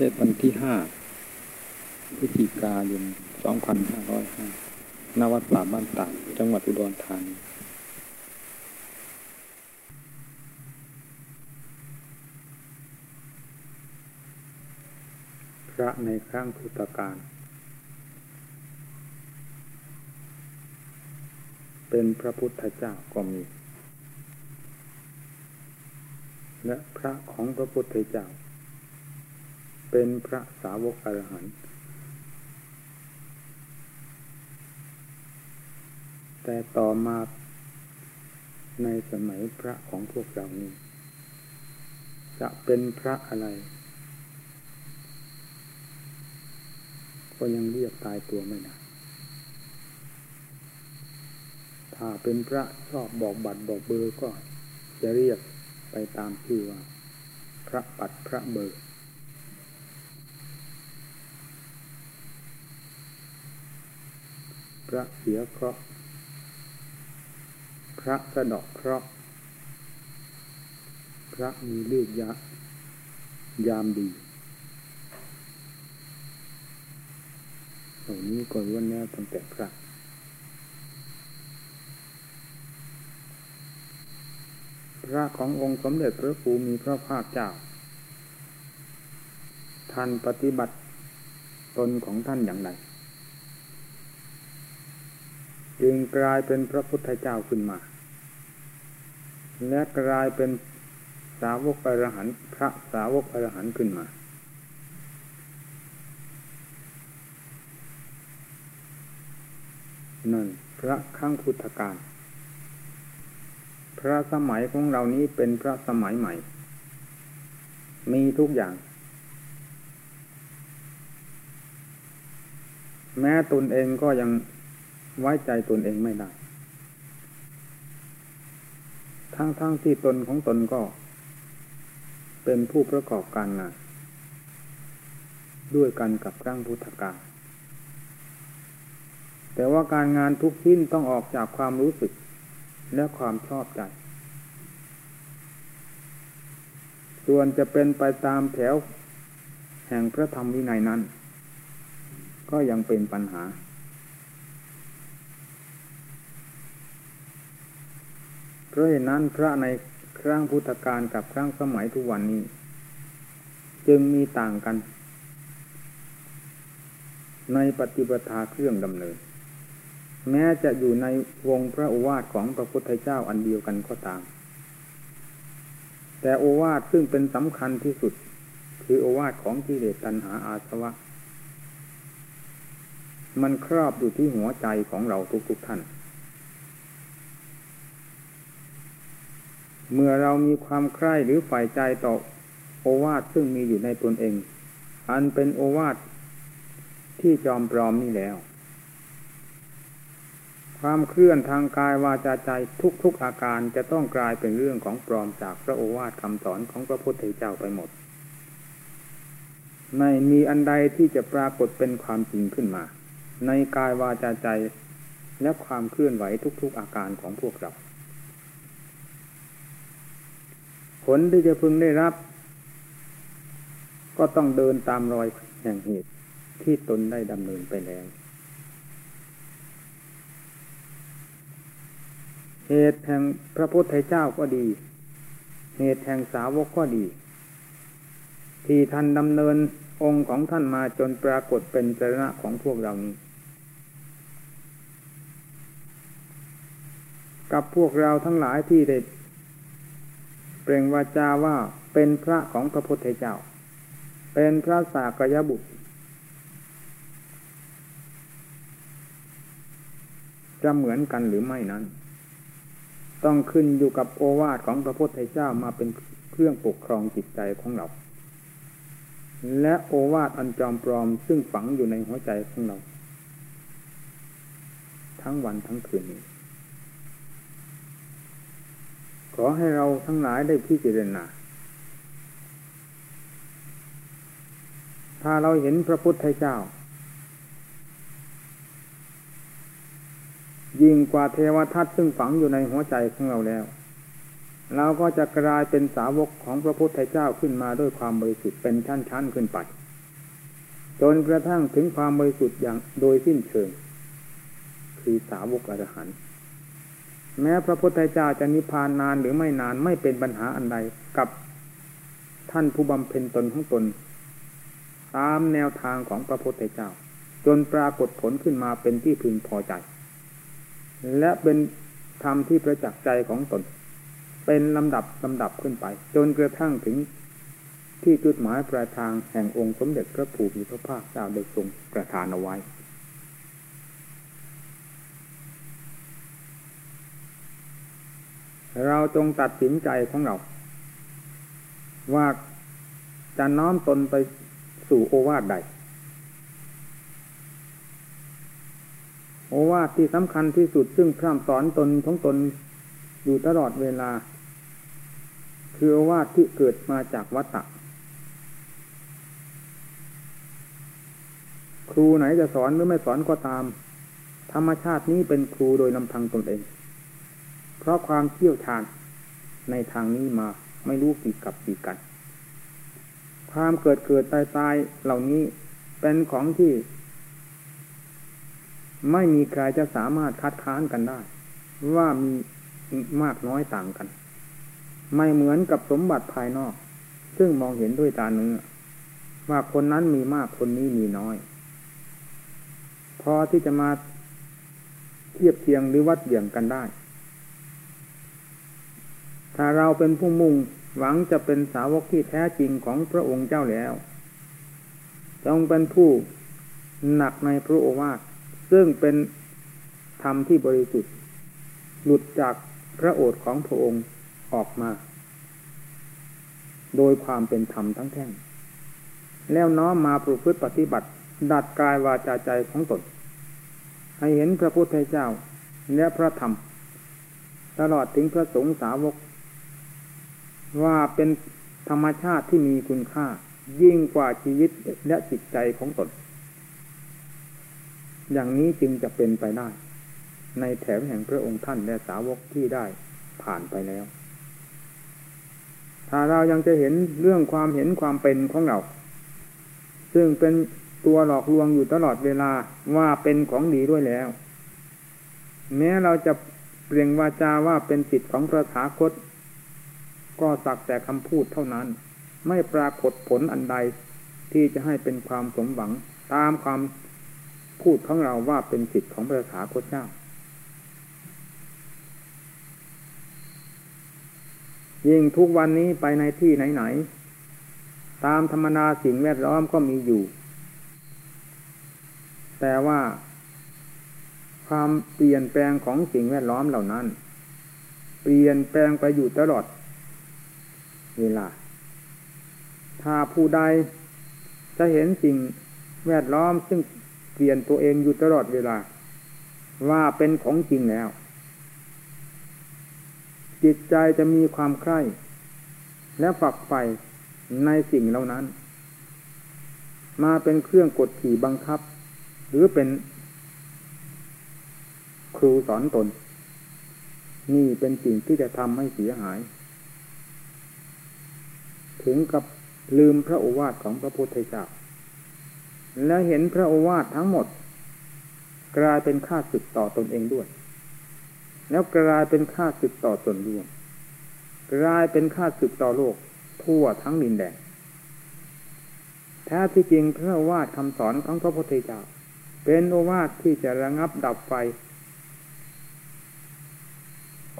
เทศวันที่ห้าพฤศจิกายนสองพันห้าร้อยห้าณวัดป่าบ้านตากจังหวัดอุดรธานีพระในครั้งพุทธกาลเป็นพระพุทธเจ้าก็มี และพระของพระพุทธเจ้า เป็นพระสาวกอรหันต์แต่ต่อมาในสมัยพระของพวกเรานี้ จะเป็นพระอะไร ก็ยังเรียกตายตัวไม่ได้ถ้าเป็นพระชอบบอกบัตรบอกเบอร์ก็จะเรียกไปตามชื่อว่า พระปัดพระเบอร์ พระเสียเคราะห์พระสะดอกเคราะห์พระมีเลือดยะยามดีเหล่านี้ก็ล้วนแล้วตั้งแต่พระพระขององค์สมเด็จพระภูมิพระภาคเจ้า ท่านปฏิบัติตนของท่านอย่างไร จึงกลายเป็นพระพุทธเจ้าขึ้นมา และกลายเป็นสาวกอรหันต์พระสาวกอรหันต์ขึ้นมา นั่นพระข้างพุทธการ พระสมัยของเรานี้เป็นพระสมัยใหม่ มีทุกอย่าง แม้ตนเองก็ยัง ไว้ใจตนเองไม่ได้ ทั้งๆทที่ตนของตนก็ เป็นผู้ประกอบการงาน ด้วยกันกับครั้งพุทธกาลแต่ว่าการงานทุกชิ้นต้องออกจากความรู้สึกและความชอบใจ ส่วนจะเป็นไปตามแถว แห่งพระธรรมวินัยนั้น ก็ยังเป็นปัญหา เพราะเหตุนั้นพระในครั้งพุทธกาลกับครั้งสมัยทุกวันนี้ จึงมีต่างกัน ในปฏิปทาเครื่องดำเนิน แม้จะอยู่ในวงพระโอวาทของพระพุทธเจ้าอันเดียวกันก็ตาม แต่โอวาทซึ่งเป็นสำคัญที่สุด คือโอวาทของกิเลสตัณหาอาสวะ มันครอบอยู่ที่หัวใจของเราทุกๆทท่าน เมื่อเรามีความใคร่หรือฝ่ายใจต่อโอวาทซึ่งมีอยู่ในตนเอง อันเป็นโอวาทที่จอมปลอมนี่แล้ว ความเคลื่อนทางกายวาจาใจทุกๆอาการจะต้องกลายเป็นเรื่องของปลอมจากพระโอวาทคำสอนของพระพุทธเจ้าไปหมด ไม่มีอันใดที่จะปรากฏเป็นความจริงขึ้นมา ในกายวาจาใจและความเคลื่อนไหวทุกๆอาการของพวกเรา ผ ลที่จะพึงได้รับ ก็ต้องเดินตามรอยแห่งเหตุที่ตนได้ดำเนินไปแล้ว เหตุแห่งพระพุทธเจ้าก็ดี เหตุแห่งสาวกก็ดี ที่ท่านดำเนินองค์ของท่านมาจนปรากฏเป็นจรณะของพวกเรานี้ กับพวกเราทั้งหลายที่ได้ เปล่งวาจาว่าเป็นพระของพระพุทธเจ้า เป็นพระสากยบุตรจะเหมือนกันหรือไม่นั้น ต้องขึ้นอยู่กับโอวาทของพระพุทธเจ้ามาเป็นเครื่องปกครองจิตใจของเรา และโอวาทอันจอมปลอมซึ่งฝังอยู่ในหัวใจของเรา ทั้งวันทั้งคืนนี้ ข อให้เราทั้งหลายได้พิจารณาถ้าเราเห็นพระพุทธเจ้า ยิ่งกว่าเทวทัตซึ่งฝังอยู่ในหัวใจของเราแล้ว เราก็จะกลายเป็นสาวกของพระพุทธเจ้าขึ้นมาด้วยความบริสุทธิ์เป็นชั้นๆขึ้นไป จนกระทั่งถึงความบริสุทธิ์อย่างโดยสิ้นเชิง คือสาวกอรหันต์ แม้พระพุทธเจ้าจะนิพพานนานหรือไม่นานไม่เป็นปัญหาอันใดกับท่านผู้บำเพ็ญตนของตน ตามแนวทางของพระพุทธเจ้า จนปรากฏผลขึ้นมาเป็นที่พึงพอใจ และเป็นธรรมที่ประจักษ์ใจของตน เป็นลำดับลำดับขึ้นไป จนกระทั่งถึงที่จุดหมายปลายทางแห่งองค์สมเด็จพระผู้มีพระภาคเจ้าได้ทรงประทานเอาไว้ เราจงตัดสินใจของเรา ว่าจะน้อมตนไปสู่โอวาทใด โอวาทที่สำคัญที่สุดซึ่งพร่ำสอนตนของตนอยู่ตลอดเวลา คือโอวาทที่เกิดมาจากวัตตะครูไหนจะสอนหรือไม่สอนก็ตาม ธรรมชาตินี้เป็นครูโดยลำพังตนเอง เพราะความเชี่ยวชาญในทางนี้มาไม่รู้กี่กับกี่กัน ความเกิดเกิดตายตายเหล่านี้เป็นของที่ ไม่มีใครจะสามารถคัดค้านกันได้ ว่ามีมากน้อยต่างกัน ไม่เหมือนกับสมบัติภายนอก ซึ่งมองเห็นด้วยตาเนื้อว่าคนนั้นมีมากคนนี้มีน้อย พอที่จะมาเทียบเทียงหรือวัดเบี่ยงกันได้ ถ้าเราเป็นผู้มุ่งหวังจะเป็นสาวกที่แท้จริงของพระองค์เจ้าแล้วจงเป็นผู้หนักในพระโอวาทซึ่งเป็นธรรมที่บริสุทธิ์ หลุดจากพระโอษฐ์ของพระองค์ออกมา โดยความเป็นธรรมทั้งแท่ง แล้วน้อมมาประพฤติปฏิบัติ ดัดกายวาจาใจของตน ให้เห็นพระพุทธเจ้าและพระธรรม ตลอดถึงพระสงฆ์สาวก ว่าเป็นธรรมชาติที่มีคุณค่า ยิ่งกว่าชีวิตและจิตใจของตน อย่างนี้จึงจะเป็นไปได้ ในแถวแห่งพระองค์ท่านและสาวกที่ได้ผ่านไปแล้ว ถ้าเรายังจะเห็นเรื่องความเห็นความเป็นของเรา ซึ่งเป็นตัวหลอกลวงอยู่ตลอดเวลาว่าเป็นของดีด้วยแล้ว แม้เราจะเปลี่ยงวาจาว่าเป็นสิทธิ์ของพระถาคต ก็สักแต่คำพูดเท่านั้น ไม่ปรากฏผลอันใดที่จะให้เป็นความสมหวังตามความพูดของเราว่าเป็นสิทธิ์ของพระถาคเจ้า ยิ่งทุกวันนี้ไปในที่ไหนๆตามธรรมนาสิ่งแวดล้อมก็มีอยู่ แต่ว่าความเปลี่ยนแปลงของสิ่งแวดล้อมเหล่านั้น เปลี่ยนแปลงไปอยู่ตลอด เวลา ถ้าผู้ใดจะเห็นสิ่งแวดล้อมซึ่งเปลี่ยนตัวเองอยู่ตลอดเวลา ว่าเป็นของจริงแล้ว จิตใจจะมีความใคร่และฝักใฝ่ในสิ่งเหล่านั้น มาเป็นเครื่องกดขี่บังคับ หรือเป็นครูสอนตน นี่เป็นสิ่งที่จะทำให้เสียหาย ถึงกับลืมพระโอวาทของพระพุทธเจ้า และเห็นพระโอวาททั้งหมด กลายเป็นค่าศึกต่อตนเองด้วย แล้วกลายเป็นค่าศึกต่อตนรวม กลายเป็นค่าศึกต่อโลก ทั่วทั้งดินแดนแท้ที่จริงพระวาทคำสอนของพระพุทธเจ้า เป็นโอวาทที่จะระงับดับไฟ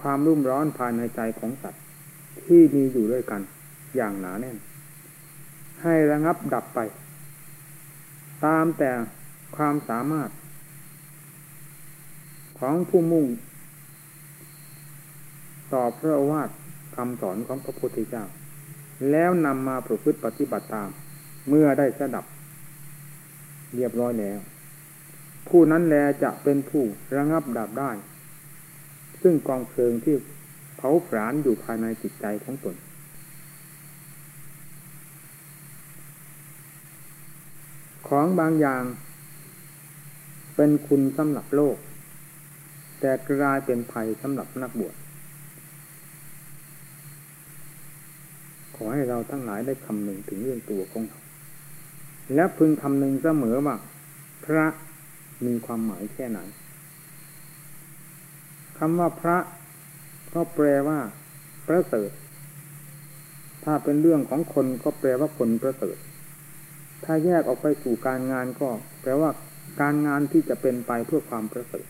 ความรุ่มร้อนภายในใจของสัตว์ที่มีอยู่ด้วยกัน อย่างหนาแน่น ให้ระงับดับไป ตามแต่ความสามารถ ของผู้มุ่ง ต่อพระวาทคำสอนของพระพุทธเจ้า แล้วนำมาประพฤติปฏิบัติตาม เมื่อได้สดับ เรียบร้อยแล้ว ผู้นั้นแลจะเป็นผู้ระงับดับได้ ซึ่งกองเพลิงที่เผาผลาญอยู่ภายในจิตใจของตน ของบางอย่าง เป็นคุณสำหรับโลก แต่กลายเป็นภัยสำหรับนักบวชขอให้เราทั้งหลายได้คำหนึ่งถึงเรื่องตัวของเราและพึงคำหนึ่งเสมอว่า พระมีความหมายแค่ไหนคำว่าพระก็แปลว่าประเสริฐ ถ้าเป็นเรื่องของคนก็แปลว่าคนประเสริฐ ถ้าแยกออกไปสู่การงานก็แปลว่าการงานที่จะเป็นไปเพื่อความประเสริฐ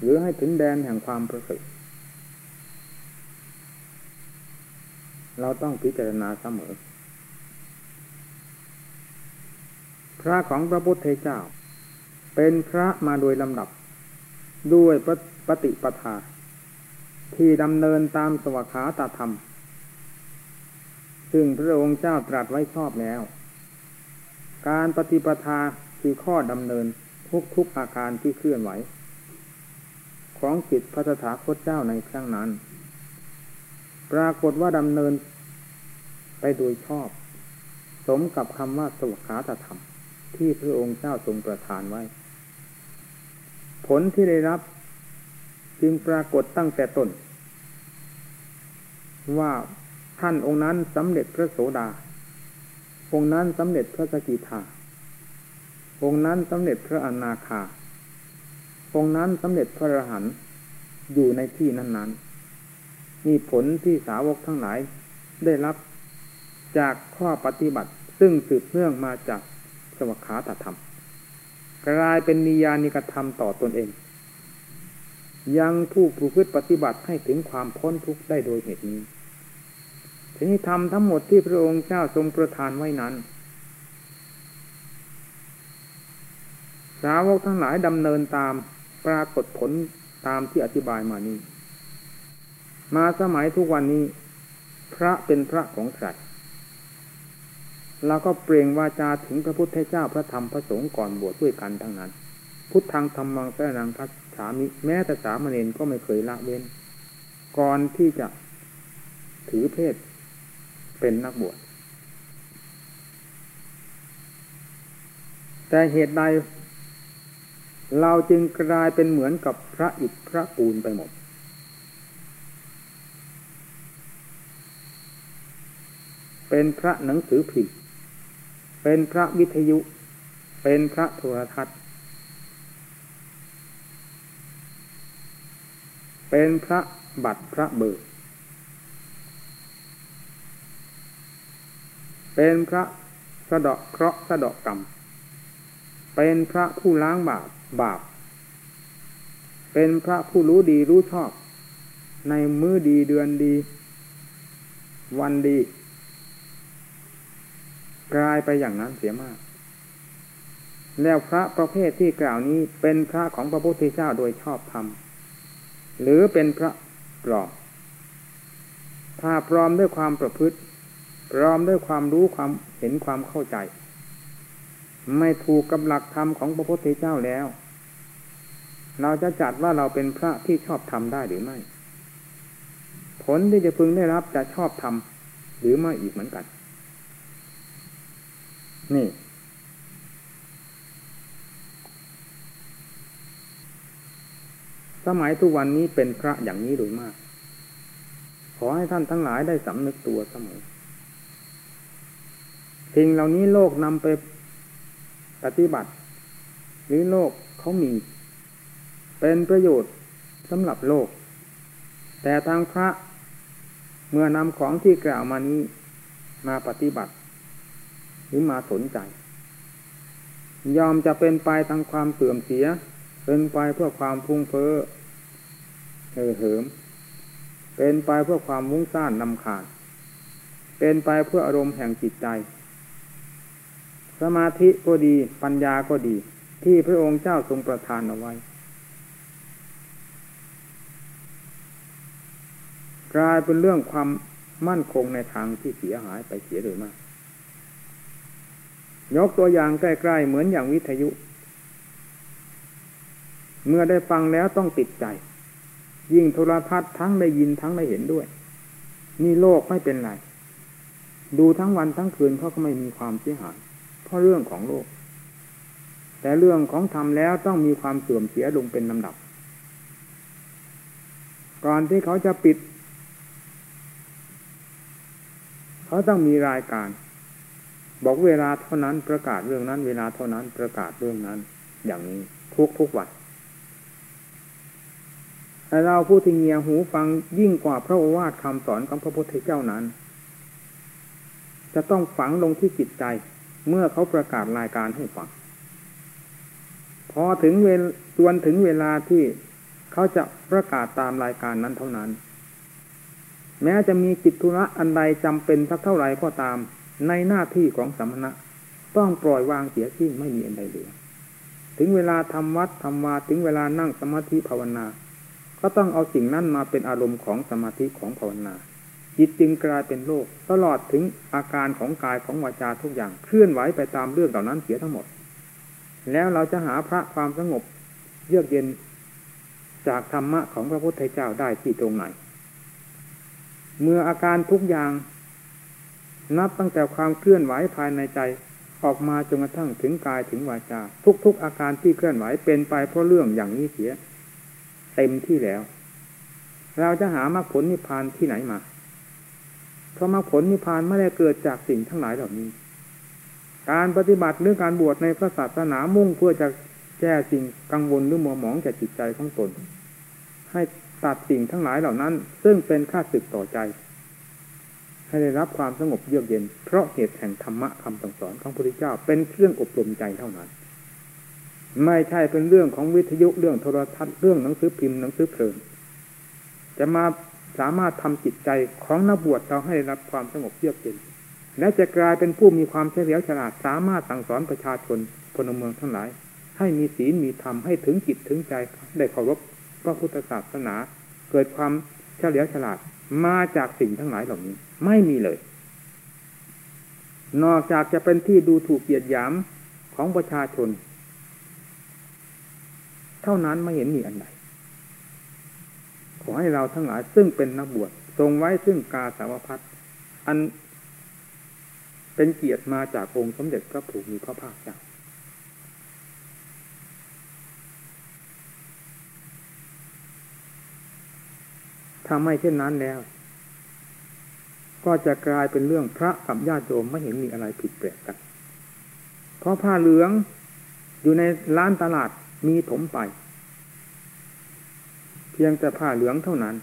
หรือให้ถึงแดนแห่งความประเสริฐเราต้องพิจารณาเสมอ พระของพระพุทธเจ้า เป็นพระมาโดยลำดับ ด้วยปฏิปทา ที่ดำเนินตามสวขาตาธรรม ซึ่งพระองค์เจ้าตรัสไว้ชอบแล้ว การปฏิปทาคือข้อดำเนินทุกทุกอาการที่เคลื่อนไหว ของจิตพระสถาคตเจ้าในครั้งนั้น ปรากฏว่าดำเนินไปโดยชอบ สมกับคำว่าสวขาตธรรม ที่พระองค์เจ้าทรงประทานไว้ ผลที่ได้รับจึงปรากฏตั้งแต่ต้น ว่าท่านองค์นั้นสำเร็จพระโสดา องค์นั้นสำเร็จพระสกิทาองค์นั้นสำเร็จพระอนาคาองค์นั้นสำเร็จพระอรหันต์อยู่ในที่นั้นๆมีผลที่สาวกทั้งหลายได้รับจากข้อปฏิบัติซึ่งสืบเนื่องมาจากสวขาตธรรม กลายเป็นนิยานิกธรรมต่อตนเอง ยังผู้ผู้พฤติปฏิบัติให้ถึงความพ้นทุกข์ได้โดยเหตุนี้ ทีนี้ทำทั้งหมดที่พระองค์เจ้าทรงประทานไว้นั้น สาวกทั้งหลายดำเนินตามปรากฏผลตามที่อธิบายมานี้ มาสมัยทุกวันนี้ พระเป็นพระของใครเราก็เปล่งวาจาถึงพระพุทธเจ้าพระธรรมพระสงฆ์ก่อนบวชด้วยกันทั้งนั้น พุทธังธรรมังสรนังพัฒสามิแม้แต่สามเณรก็ไม่เคยละเว้น ก่อนที่จะถือเพศ เป็นนักบวชแต่เหตุใดเราจึงกลายเป็นเหมือนกับพระอิฐพระปูนไปหมด เป็นพระหนังสือพิมพ์เป็นพระวิทยุ เป็นพระโทรทัศน์ เป็นพระบัตรพระเบอร์ เป็นพระสะเดอกเคราะห์สะเดอกกรรม เป็นพระผู้ล้างบาปบาป เป็นพระผู้รู้ดีรู้ชอบ ในมือดีเดือนดี วันดี กลายไปอย่างนั้นเสียมาก แล้วพระประเภทที่กล่าวนี้เป็นพระของพระพุทธเจ้าโดยชอบธรรม หรือเป็นพระปลอมถ้าพร้อมด้วยความประพฤติ พร้อมด้วยความรู้ความเห็นความเข้าใจ ไม่ถูกกับหลักธรรมของพระพุทธเจ้าแล้ว เราจะจัดว่าเราเป็นพระที่ชอบทำได้หรือไม่ ผลที่จะพึงได้รับจะชอบทำหรือไม่อีกเหมือนกัน นี่ สมัยทุกวันนี้เป็นพระอย่างนี้โดยมาก ขอให้ท่านทั้งหลายได้สำนึกตัวเสมอ สิ่งเหล่านี้โลกนำไปปฏิบัติ หรือโลกเขามี เป็นประโยชน์สำหรับโลก แต่ทางพระเมื่อนำของที่กล่าวมานี้มาปฏิบัติ หรือมาสนใจ ยอมจะเป็นไปทางความเสื่อมเสีย เป็นไปเพื่อความพุ่งเฟ้อเห่อเหิม เป็นไปเพื่อความมุ้งซ่านนำขาด เป็นไปเพื่ออารมณ์แห่งจิตใจ สมาธิก็ดีปัญญาก็ดี ที่พระองค์เจ้าทรงประทานเอาไว้ กลายเป็นเรื่องความมั่นคงในทางที่เสียหายไปเสียโดยมาก ยกตัวอย่างใกล้ๆเหมือนอย่างวิทยุ เมื่อได้ฟังแล้วต้องติดใจ ยิ่งโทรทัศน์ทั้งได้ยินทั้งได้เห็นด้วย นี่โลกไม่เป็นไร ดูทั้งวันทั้งคืนเขาก็ไม่มีความเสียหาย เพราะเรื่องของโลก แต่เรื่องของธรรมแล้วต้องมีความเสื่อมเสียลงเป็นลำดับ ก่อนที่เขาจะปิด เขาต้องมีรายการ บอกเวลาเท่านั้นประกาศเรื่องนั้น เวลาเท่านั้นประกาศเรื่องนั้น อย่างนี้ทุกทุกวันเราผู้ที่เงียหูฟังยิ่งกว่าพระโอวาทคำสอนของพระพุทธเจ้านั้น จะต้องฝังลงที่จิตใจ เมื่อเขาประกาศรายการให้ฟังพอถึงเวลจวนถึงเวลาที่เขาจะประกาศตามรายการนั้นเท่านั้น แม้จะมีจิตธุระอันใดจำเป็นสักเท่าไหร่ก็ตาม ในหน้าที่ของสมณะ ต้องปล่อยวางเสียสิ้นไม่มีอันใดเหลือถึงเวลาทำวัดทำวาถึงเวลานั่งสมาธิภาวนา ก็ต้องเอาสิ่งนั้นมาเป็นอารมณ์ของสมาธิของภาวนา จิตจึงกลายเป็นโลก ตลอดถึงอาการของกายของวาจาทุกอย่างเคลื่อนไหวไปตามเรื่องเหล่านั้นเสียทั้งหมด แล้วเราจะหาพระความสงบ เยือกเย็นจากธรรมะของพระพุทธเจ้าได้ที่ตรงไหน เมื่ออาการทุกอย่าง นับตั้งแต่ความเคลื่อนไหวภายในใจออกมาจนกระทั่งถึงกายถึงวาจา ทุกๆอาการที่เคลื่อนไหวเป็นไปเพราะเรื่องอย่างนี้เสีย เต็มที่แล้ว เราจะหามรรคผลนิพพานที่ไหนมา เพราะมรรคผลนิพพานไม่ได้เกิดจากสิ่งทั้งหลายเหล่านี้ การปฏิบัติหรือการบวชในพระศาสนามุ่งเพื่อจะแก้สิ่งกังวลหรือมัวหมองแก่จิตใจของตน ให้ตัดสิ่งทั้งหลายเหล่านั้น ซึ่งเป็นค่าศึกต่อใจ ให้ได้รับความสงบเยือกเย็น เพราะเหตุแห่งธรรมะคำสั่งสอนของพระพุทธเจ้าเป็นเครื่องอบรมใจเท่านั้น ไม่ใช่เป็นเรื่องของวิทยุเรื่องโทรทัศน์เรื่องหนังสือพิมพ์หนังสือเพลินจะมา สามารถทำจิตใจของนักบวชเราให้รับความสงบเยือกเย็นและจะกลายเป็นผู้มีความเฉลียวฉลาดสามารถสั่งสอนประชาชนพลเมืองทั้งหลาย ให้มีศีลมีธรรมให้ถึงจิตถึงใจได้เคารพพระพุทธศาสนา เกิดความเฉลียวฉลาดมาจากสิ่งทั้งหลายเหล่านี้ ไม่มีเลย นอกจากจะเป็นที่ดูถูกเกียดหยามของประชาชน เท่านั้นไม่เห็นมีอันใดข อให้เราทั้งหลายซึ่งเป็นนักบวชทรงไว้ซึ่งกาสาวพัดอันเป็นเกียรติมาจากองค์สมเด็จพระผูมีพระภาคเจ้าถ้าไม่เช่นนั้นแล้ว ก็จะกลายเป็นเรื่องพระกับญาติโยมไม่เห็นมีอะไรผิดแปลกกัน เพราะผ้าเหลืองอยู่ในร้านตลาดมีถมไป พียงแต่ผ้าเหลืองเท่านั้น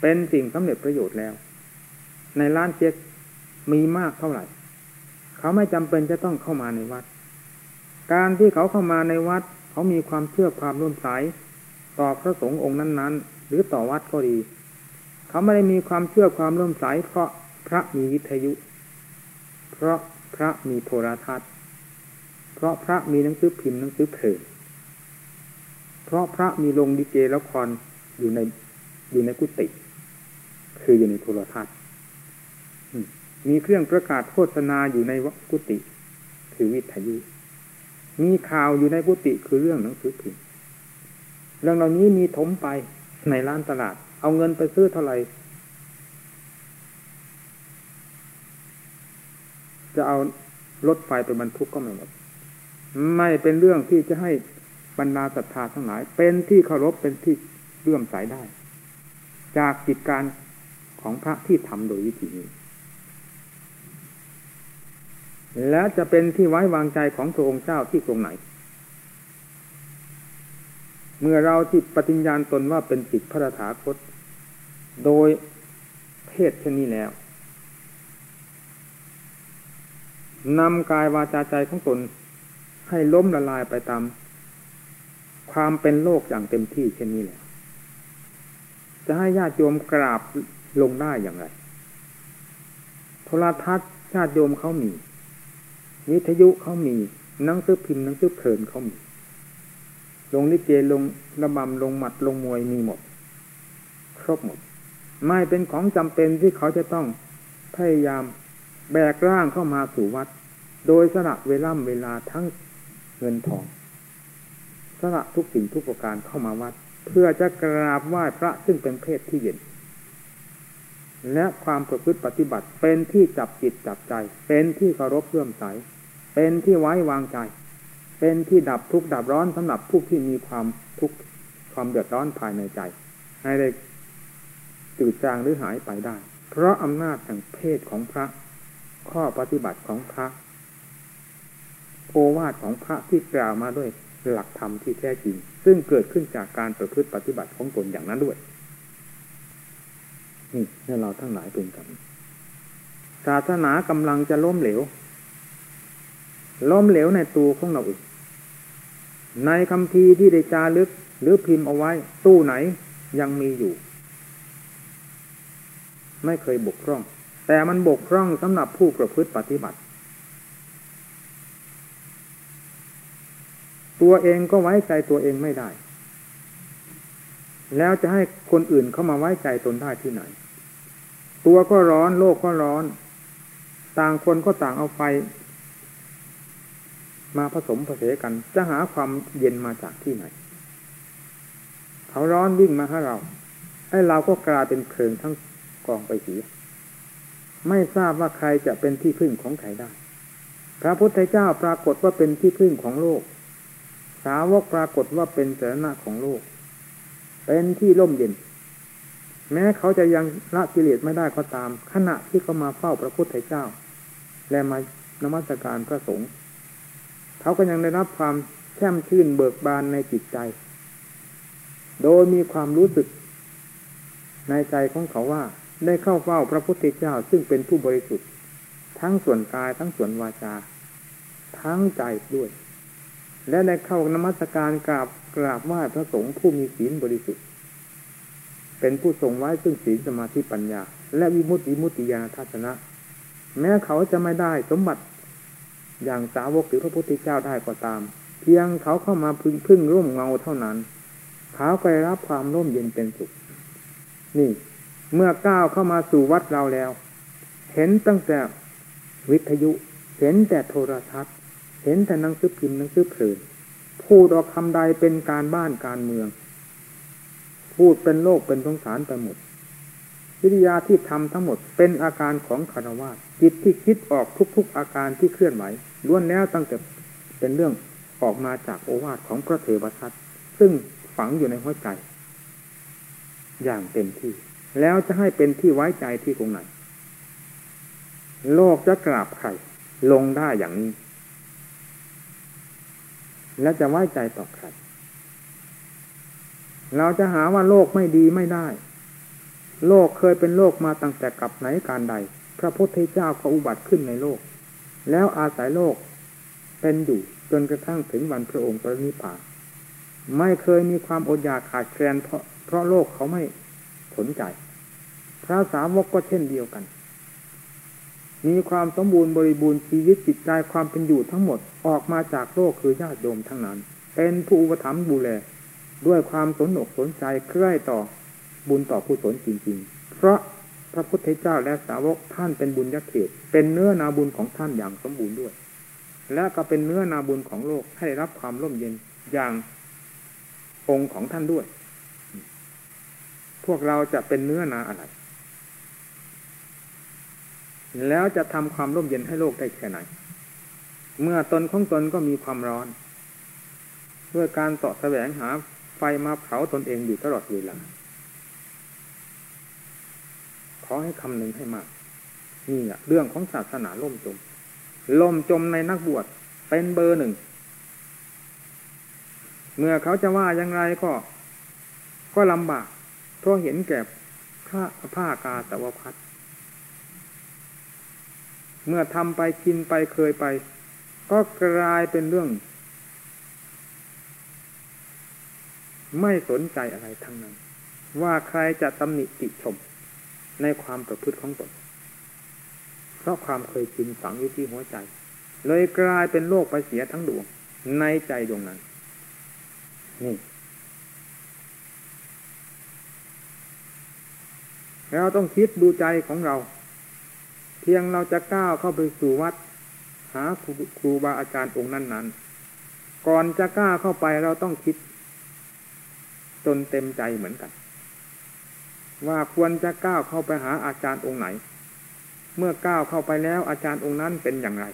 เป็นสิ่งสำเร็จประโยชน์แล้ว ในร้านเช็คมีมากเท่าไหร่ เขาไม่จำเป็นจะต้องเข้ามาในวัด การที่เขาเข้ามาในวัด เขามีความเชื่อความร่วมสายต่อพระสงฆ์องค์นั้นๆ หรือต่อวัดก็ดี เขาไม่ได้มีความเชื่อความร่วมสายเพราะพระมีวิทยุ เพราะพระมีโทรทัศน์ เพราะพระมีหนังสือพิมพ์หนังสือเพลงเพราะพระมีลงดิเกละคร อยู่ในอยู่ในกุฏิคืออยู่ในโทรทัศน์มีเครื่องประกาศโฆษณาอยู่ในกุฏิคือวิทยุ มีข่าวอยู่ในกุฏิคือเรื่องหนังสือพิมพ์เรื่องเหล่านี้มีถมไปในร้านตลาด เอาเงินไปซื้อเท่าไหร่จะเอารถไฟไปบรรทุกก็ไม่หมด ไม่เป็นเรื่องที่จะให้บรรดาศรัทธาทั้งหลาย เป็นที่เคารพเป็นที่ เลื่อมใสได้ จากกิจการของพระที่ทำโดยวิธีนี้ และจะเป็นที่ไว้วางใจของพระองค์เจ้าที่ตรงไหน เมื่อเราที่ปฏิญญาณตนว่าเป็นจิตพระถาคต โดยเพศเช่นนี้แล้วนำกายวาจาใจของตนให้ล้มละลายไปตาม ความเป็นโลกอย่างเต็มที่เช่นนี้แล้ว จะให้ญาติโยมกราบลงได้อย่างไร โทรทัศน์ญาติโยมเขามี วิทยุเขามีหนังสือพิมพ์หนังสือเพลินเขามี ลงลิเกลงระบำลงหมัดลงมวยมีหมด ครบหมด ไม่เป็นของจำเป็นที่เขาจะต้องพยายามแบกร่างเข้ามาสู่วัด โดยสละเวล่ำเวลาทั้งเงินทองสละทุกสิ่งทุกประการเข้ามาวัด เพื่อจะกราบไหว้พระซึ่งเป็นเพศที่เย็น และความประพฤติปฏิบัติเป็นที่จับจิตจับใจ เป็นที่เคารพเลื่อมใส เป็นที่ไว้วางใจ เป็นที่ดับทุกข์ดับร้อนสำหรับผู้ที่มีความทุกข์ความเดือดร้อนภายในใจ ให้ได้จืดจางหรือหายไปได้ เพราะอำนาจแห่งเพศของพระ ข้อปฏิบัติของพระโอวาทของพระที่กล่าวมาด้วยหลักธรรมที่แท้จริง ซึ่งเกิดขึ้นจากการประพฤติปฏิบัติของตนอย่างนั้นด้วย นี่นี่เราทั้งหลายเป็นกัน ศาสนากำลังจะล้มเหลว ล้มเหลวในตัวของเราเองในคำพีที่ได้จารึก หรือพิมพ์เอาไว้ ตู้ไหนยังมีอยู่ ไม่เคยบกพร่อง แต่มันบกพร่องสำหรับผู้ประพฤติปฏิบัติ ตัวเองก็ไว้ใจตัวเองไม่ได้ แล้วจะให้คนอื่นเข้ามาไว้ใจตนได้ที่ไหน ตัวก็ร้อนโลกก็ร้อน ต่างคนก็ต่างเอาไฟ มาผสมผสมกัน จะหาความเย็นมาจากที่ไหน เขาร้อนวิ่งมาให้เราให้เราก็กลายเป็นเพลิงทั้งกองไปเสียไม่ทราบว่าใครจะเป็นที่พึ่งของใครได้ พระพุทธเจ้าปรากฏว่าเป็นที่พึ่งของโลก สาวกปรากฏว่าเป็นเสนาของโลก เป็นที่ร่มเย็น แม้เขาจะยังละกิเลสไม่ได้ก็ตาม ขณะที่เขามาเฝ้าพระพุทธเจ้า และมานมัสการพระสงฆ์เขาก็ยังได้รับความแช่มชื่นเบิกบานในจิตใจ โดยมีความรู้สึก ในใจของเขาว่าได้เข้าเฝ้าพระพุทธเจ้าซึ่งเป็นผู้บริสุทธิ์ ทั้งส่วนกายทั้งส่วนวาจา ทั้งใจด้วย และได้เข้านมัสการกราบกราบไหว้พระสงฆ์ผู้มีศีลบริสุทธิ์ เป็นผู้ทรงไว้ซึ่งศีลสมาธิปัญญา และวิมุตติมุตติญาณทัศนะ แม้เขาจะไม่ได้สมบัติอย่างสาวกหรือพระพุทธเจ้าได้ก็ตาม เพียงเขาเข้ามาพึ่งพึ่งร่มเงาเท่านั้น เขาก็ได้รับความร่มเย็นเป็นสุข นี่ เมื่อก้าวเข้ามาสู่วัดเราแล้ว เห็นตั้งแต่วิทยุ เห็นแต่โทรทัศน์ เห็นแต่หนังสือพิมพ์หนังสือเพลินพูดออกคำใดเป็นการบ้านการเมือง พูดเป็นโลกเป็นสงสารไปหมดวิทยาที่ทำทั้งหมดเป็นอาการของคารวะจิตที่คิดออกทุกๆอาการที่เคลื่อนไหวล้วนแล้วตั้งแต่เป็นเรื่องออกมาจากโอวาทของพระเทวทัตซึ่งฝังอยู่ในหัวใจ อย่างเต็มที่ แล้วจะให้เป็นที่ไว้ใจที่ตรงไหน โลกจะกราบใครลงได้อย่างนี้ และจะไว้ใจต่อใครเราจะหาว่าโลกไม่ดีไม่ได้ โลกเคยเป็นโลกมาตั้งแต่กับไหนการใด พระพุทธเจ้าก็อุบัติขึ้นในโลก แล้วอาศัยโลกเป็นอยู่จนกระทั่งถึงวันพระองค์ปรินิพพานไม่เคยมีความอดอยากขาดแคลนเพราะเพราะโลกเขาไม่สนใจ พระสาวกก็เช่นเดียวกัน มีความสมบูรณ์บริบูรณ์ชีวิตจิตใจความเป็นอยู่ทั้งหมดออกมาจากโลกคือญาติโยมทั้งนั้น เป็นผู้อุปถัมภ์ดูแล ด้วยความสนอกสนใจใกล้ต่อบุญต่อผู้สนจริง ๆ เพราะพระพุทธเจ้าและสาวกท่านเป็นบุญยักเขตเป็นเนื้อนาบุญของท่านอย่างสมบูรณ์ด้วย และก็เป็นเนื้อนาบุญของโลกให้รับความร่มเย็นอย่างองค์ของท่านด้วย พวกเราจะเป็นเนื้อนาอะไร แล้วจะทำความร่มเย็นให้โลกได้แค่ไหน เมื่อตนของตนก็มีความร้อน ด้วยการต่อแสวงหาไฟมาเผาตนเองอยู่ตลอดเวลา ขอให้คำนึงให้มาก นี่แหละเรื่องของศาสนาล่มจม ล่มจมในนักบวชเป็นเบอร์หนึ่ง เมื่อเขาจะว่าอยังไงก็ ก็ลำบาก เพราะเห็นแก่ผ้าผ้ากาสาวพัด เมื่อทำไปกินไปเคยไป ก็กลายเป็นเรื่อง ไม่สนใจอะไรทั้งนั้น ว่าใครจะตำหนิติชมในความประพฤติของตนเพราะความเคยชินฝังอยู่ที่หัวใจ เลยกลายเป็นโลกไปเสียทั้งดวง ในใจดวงนั้น นี่เราต้องคิดดูใจของเรา เพียงเราจะก้าวเข้าไปสู่วัด หาครูบาอาจารย์องค์นั้นๆ ก่อนจะกล้าเข้าไปเราต้องคิด จนเต็มใจเหมือนกัน ว่าควรจะก้าวเข้าไปหาอาจารย์องค์ไหน เมื่อก้าวเข้าไปแล้วอาจารย์องค์นั้นเป็นอย่างไร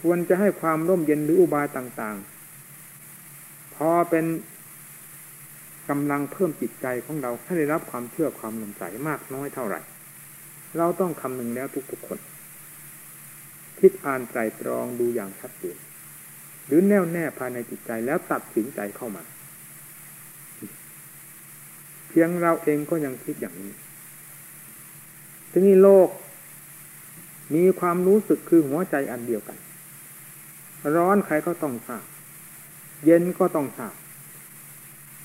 ควรจะให้ความร่มเย็นหรืออุบายต่างๆ พอเป็นกำลังเพิ่มจิตใจของเราให้ได้รับความเชื่อความลงใจมากน้อยเท่าไหร่ เราต้องคำหนึ่งแล้วทุกๆคน คิดอ่านใจตรองดูอย่างชัดเจนหรือแน่วแน่ภายในจิตใจแล้วตัดสินใจเข้ามา เพียงเราเองก็ยังคิดอย่างนี้ทีนี้โลก มีความรู้สึกคือหัวใจอันเดียวกัน ร้อนใครก็ต้องทราบเย็นก็ต้องทราบ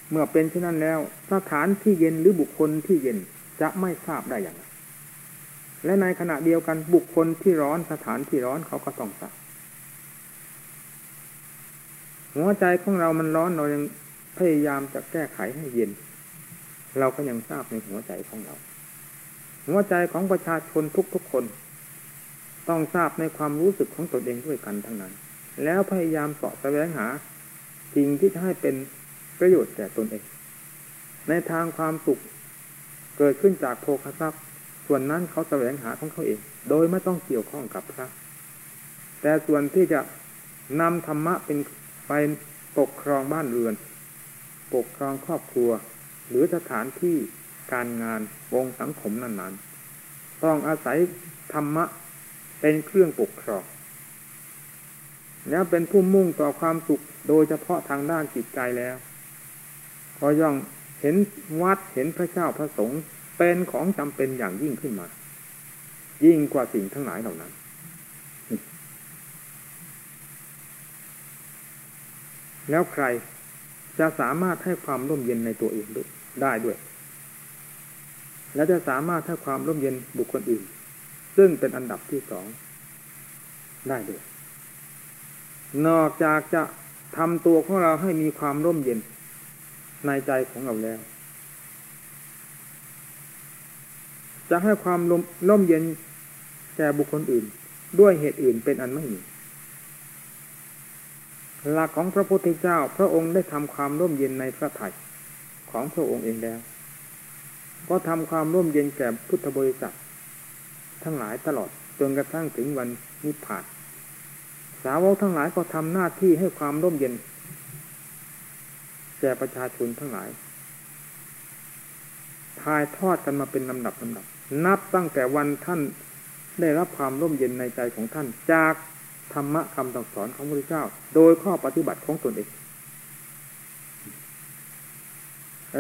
เมื่อเป็นเช่นนั้นแล้ว สถานที่เย็นหรือบุคคลที่เย็นจะไม่ทราบได้อย่างไร และในขณะเดียวกันบุคคลที่ร้อนสถานที่ร้อนเขาก็ต้องทราบหัวใจของเรามันร้อนเรายังพยายามจะแก้ไขให้เย็น เราก็ยังทราบในหัวใจของเรา หัวใจของประชาชนทุกๆคน ต้องทราบในความรู้สึกของตนเองด้วยกันทั้งนั้น แล้วพยายามสาะแสวงหาสิ่งที่จะให้เป็นประโยชน์แก่ตนเอง ในทางความสุขเกิดขึ้นจากโภคทรัพย์ ส่วนนั้นเขาแสวงหาของเขาเอง โดยไม่ต้องเกี่ยวข้องกับพระ แต่ส่วนที่จะนำธรรมะเป็นไปปกครองบ้านเรือน ปกครองครอบครัว หรือสถานที่การงานวงสังคมนั้นๆ ต้องอาศัยธรรมะเป็นเครื่องปกครองแล้วเป็นผู้มุ่งต่อความสุขโดยเฉพาะทางด้านจิตใจแล้ว ก็ย่องเห็นวัดเห็นพระเจ้าพระสงฆ์ เป็นของจำเป็นอย่างยิ่งขึ้นมา ยิ่งกว่าสิ่งทั้งหลายเหล่านั้น แล้วใครจะสามารถให้ความร่มเย็นในตัวเองได้ด้วย และจะสามารถให้ความร่มเย็นบุคคลอื่น ซึ่งเป็นอันดับที่สองได้ด้วย นอกจากจะทำตัวของเราให้มีความร่มเย็นในใจของเราแล้ว จะให้ความลมล่มเย็นแก่บุคคลอื่น ด้วยเหตุอื่นเป็นอันไม่มีหลักของพระพุทธเจ้า พระองค์ได้ทำความร่มเย็นในพระทัยของพระองค์เองแล้ว ก็ทำความร่มเย็นแก่พุทธบริษัท ทั้งหลายตลอดจนกระทั่งถึงวันนิพพาน สาวกทั้งหลายก็ทำหน้าที่ให้ความร่มเย็น แก่ประชาชนทั้งหลายทายทอดกันมาเป็นลำดับลำดับ นับตั้งแต่วันท่านได้รับความร่มเย็นในใจของท่าน จากธรรมะคำสั่งสอนของพระพุทธเจ้า โดยข้อปฏิบัติของตนเอง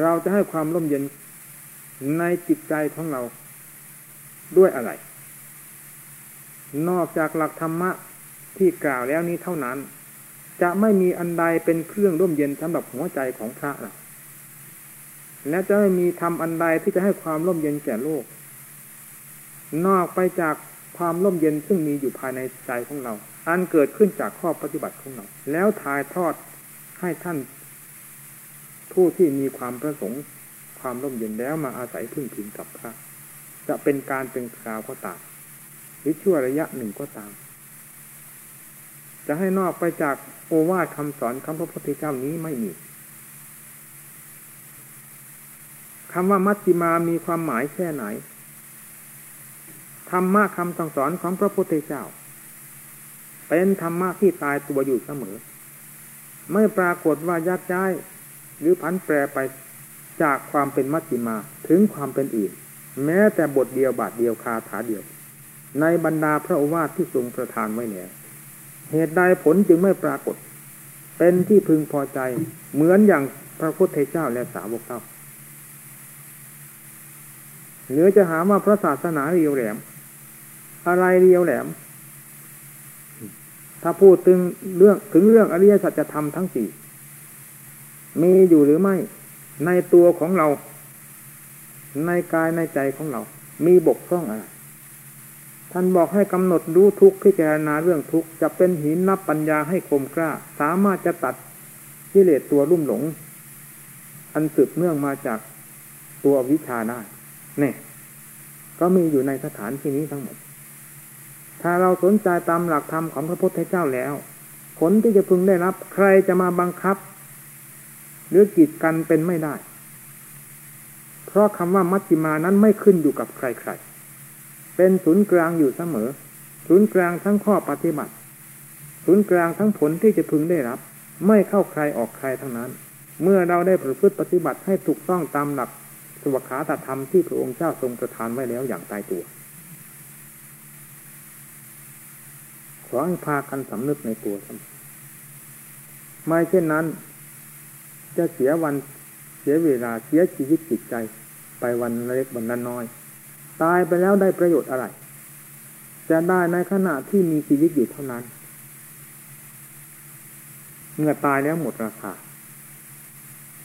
เราจะให้ความร่มเย็นในจิตใจของเราด้วยอะไร นอกจากหลักธรรมะที่กล่าวแล้วนี้เท่านั้น จะไม่มีอันใดเป็นเครื่องร่มเย็นสำหรับหัวใจของพระเราและจะไม่มีทำอันใดที่จะให้ความร่มเย็นแก่โลก นอกไปจากความร่มเย็นซึ่งมีอยู่ภายในใจของเรา อันเกิดขึ้นจากข้อปฏิบัติของเรา แล้วถ่ายทอดให้ท่านผู้ที่มีความประสงค์ความร่มเย็นแล้วมาอาศัยพึ่งพิงกับพระจะเป็นการเป็นคราวก็ตามหรือชั่วระยะหนึ่งก็ตาม จะให้นอกไปจากโอวาทคำสอนคำพระพุทธเจ้านี้ไม่มีคำว่ามัชฌิมามีความหมายแค่ไหน ธรรมะคำสั่งสอนของพระพุทธเจ้า เป็นธรรมะที่ตายตัวอยู่เสมอ ไม่ปรากฏว่ายักย้าย หรือผันแปรไปจากความเป็นมัชฌิมาถึงความเป็นอื่น แม้แต่บทเดียวบาทเดียวคาถาเดียว ในบรรดาพระโอวาทที่ทรงประทานไว้แล้วเหตุใดผลจึงไม่ปรากฏ เป็นที่พึงพอใจเหมือนอย่างพระพุทธเจ้าและสาวกเจ้าหรือจะหาว่าพระศาสนาเรียวแหลม อะไรเรียวแหลม ถ้าพูดถึงเรื่องถึงเรื่องอริยสัจธรรมทั้งสี่มีอยู่หรือไม่ ในตัวของเรา ในกายในใจของเรา มีบกพร่องอะไรท่านบอกให้กำหนดรู้ทุกข์พิจารณาเรื่องทุกข์จะเป็นหินนับปัญญาให้คมกล้า สามารถจะตัดกิเลสตัวรุ่มหลง อันสืบเนื่องมาจากตัววิชาได้เนี่ยก็มีอยู่ในสถานที่นี้ทั้งหมด ถ้าเราสนใจตามหลักธรรมของพระพุทธเจ้าแล้ว ผลที่จะพึงได้รับ ใครจะมาบังคับ หรือกีดกันเป็นไม่ได้ เพราะคำว่ามัชฌิมานั้นไม่ขึ้นอยู่กับใครๆ เป็นศูนย์กลางอยู่เสมอ ศูนย์กลางทั้งข้อปฏิบัติ ศูนย์กลางทั้งผลที่จะพึงได้รับ ไม่เข้าใครออกใครทั้งนั้น เมื่อเราได้ประพฤติปฏิบัติให้ถูกต้องตามหลักสวขาตธรรมที่พระองค์เจ้าทรงประทานไว้แล้วอย่างตายตัว ขอให้พากันสำนึกในตัวเสมไม่เช่นนั้น จะเสียวันเสียเวลาเสียชีวิตจิตใจ ไปวันเล็กวันละน้อย ตายไปแล้วได้ประโยชน์อะไร จะได้ในขณะที่มีชีวิตอยู่เท่านั้น เมื่อตายแล้วหมดราคา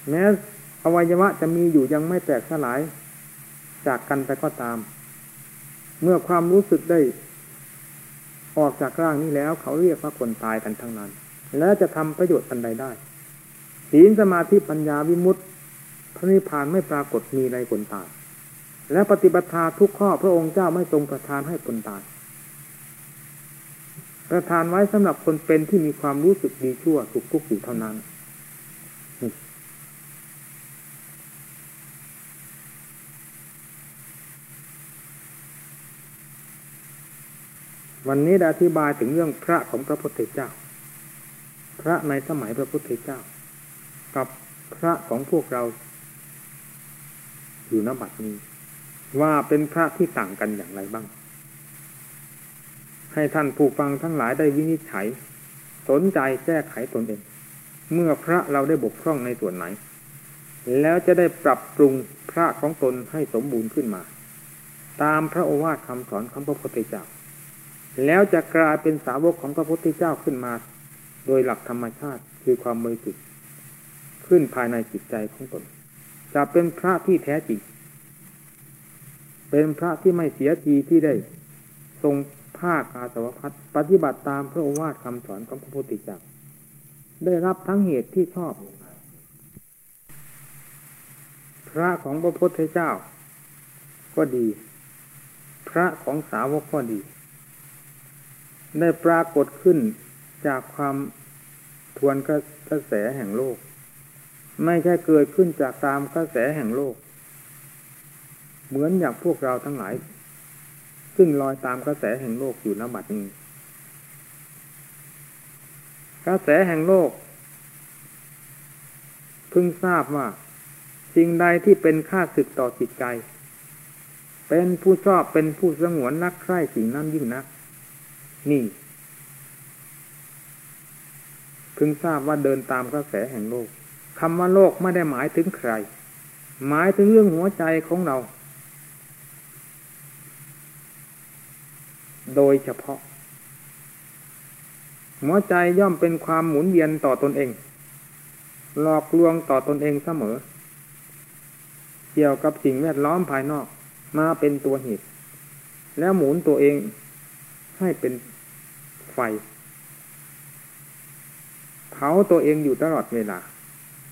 แม้อวัยวะจะมีอยู่ยังไม่แตกสลาย จากกันไปก็ตาม เมื่อความรู้สึกได้ ออกจากร่างนี้แล้ว เขาเรียกว่าคนตายกันทั้งนั้น แล้วจะทำประโยชน์อันใดได้ศีลสมาธิปัญญาวิมุตติ พระนิพพานไม่ปรากฏมีในคนตาย และปฏิบัติทุกข้อพระองค์เจ้าไม่ทรงประทานให้คนตาย ประทานไว้สำหรับคนเป็นที่มีความรู้สึกดีชั่วถูกทุกข์อยู่เท่านั้น วันนี้ได้อธิบายถึงเรื่องพระของพระพุทธเจ้า พระในสมัยพระพุทธเจ้า กับพระของพวกเรา อยู่นบัดนี้ ว่าเป็นพระที่ต่างกันอย่างไรบ้าง ให้ท่านผู้ฟังทั้งหลายได้วินิจฉัย สนใจแก้ไขตนเอง เมื่อพระเราได้บกพร่องในส่วนไหน แล้วจะได้ปรับปรุงพระของตนให้สมบูรณ์ขึ้นมา ตามพระโอวาทคำสอนของพระพุทธเจ้า แล้วจะกลายเป็นสาวกของพระพุทธเจ้าขึ้นมา โดยหลักธรรมชาติคือความมือจิตขึ้นภายในจิตใจของตน จะเป็นพระที่แท้จริงเป็นพระที่ไม่เสียทีที่ได้ ทรงภาคอาสวพัฒปฏิบัติตามพระโอวาทคำสอนของพระพุทธเจ้าได้รับทั้งเหตุที่ชอบ พระของพระพุทธเจ้า ก็ดี พระของสาวกก็ดี ได้ปรากฏขึ้นจากความทวนกระแสแห่งโลก ไม่ใช่เกิดขึ้นจากตามกระแสแห่งโลก เหมือนอย่างพวกเราทั้งหลาย ซึ่งลอยตามกระแสแห่งโลกอยู่ณบัดนี้ กระแสแห่งโลกเพิ่งทราบว่าสิ่งใดที่เป็นค่าศึกต่อจิตใจ เป็นผู้ชอบเป็นผู้สงวนนักใคร่สิ่งนั้นยิ่งนัก นี่เพิ่งทราบว่าเดินตามกระแสแห่งโลกคำว่าโลกไม่ได้หมายถึงใคร หมายถึงเรื่องหัวใจของเรา โดยเฉพาะ หัวใจย่อมเป็นความหมุนเวียนต่อตนเอง หลอกลวงต่อตนเองเสมอ เกี่ยวกับสิ่งแวดล้อมภายนอก มาเป็นตัวเหตุ แล้วหมุนตัวเองให้เป็น ไฟ เผาตัวเองอยู่ตลอดเวลา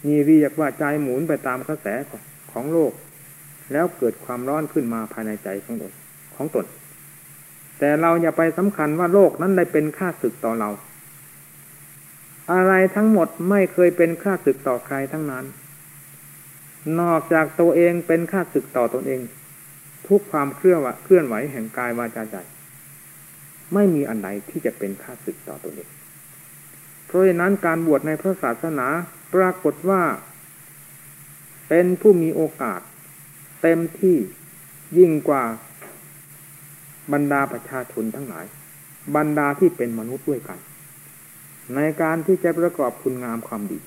นี่เรียกว่าใจหมุนไปตามกระแสของโลก แล้วเกิดความร้อนขึ้นมาภายในใจของตนของตน แต่เราอย่าไปสำคัญว่าโลกนั้นได้เป็นค่าศึกต่อเรา อะไรทั้งหมดไม่เคยเป็นค่าศึกต่อใครทั้งนั้น นอกจากตัวเองเป็นค่าศึกต่อตนเอง ทุกความเคลื่อนเคลื่อนไหวแห่งกายวาจาใจ ไม่มีอันใดที่จะเป็นค่าศึกต่อตัวเองเพราะฉะนั้นการบวชในพระศาสนาปรากฏว่า เป็นผู้มีโอกาส เต็มที่ยิ่งกว่าบรรดาประชาชนทั้งหลาย บรรดาที่เป็นมนุษย์ด้วยกัน ในการที่จะประกอบคุณงามความดี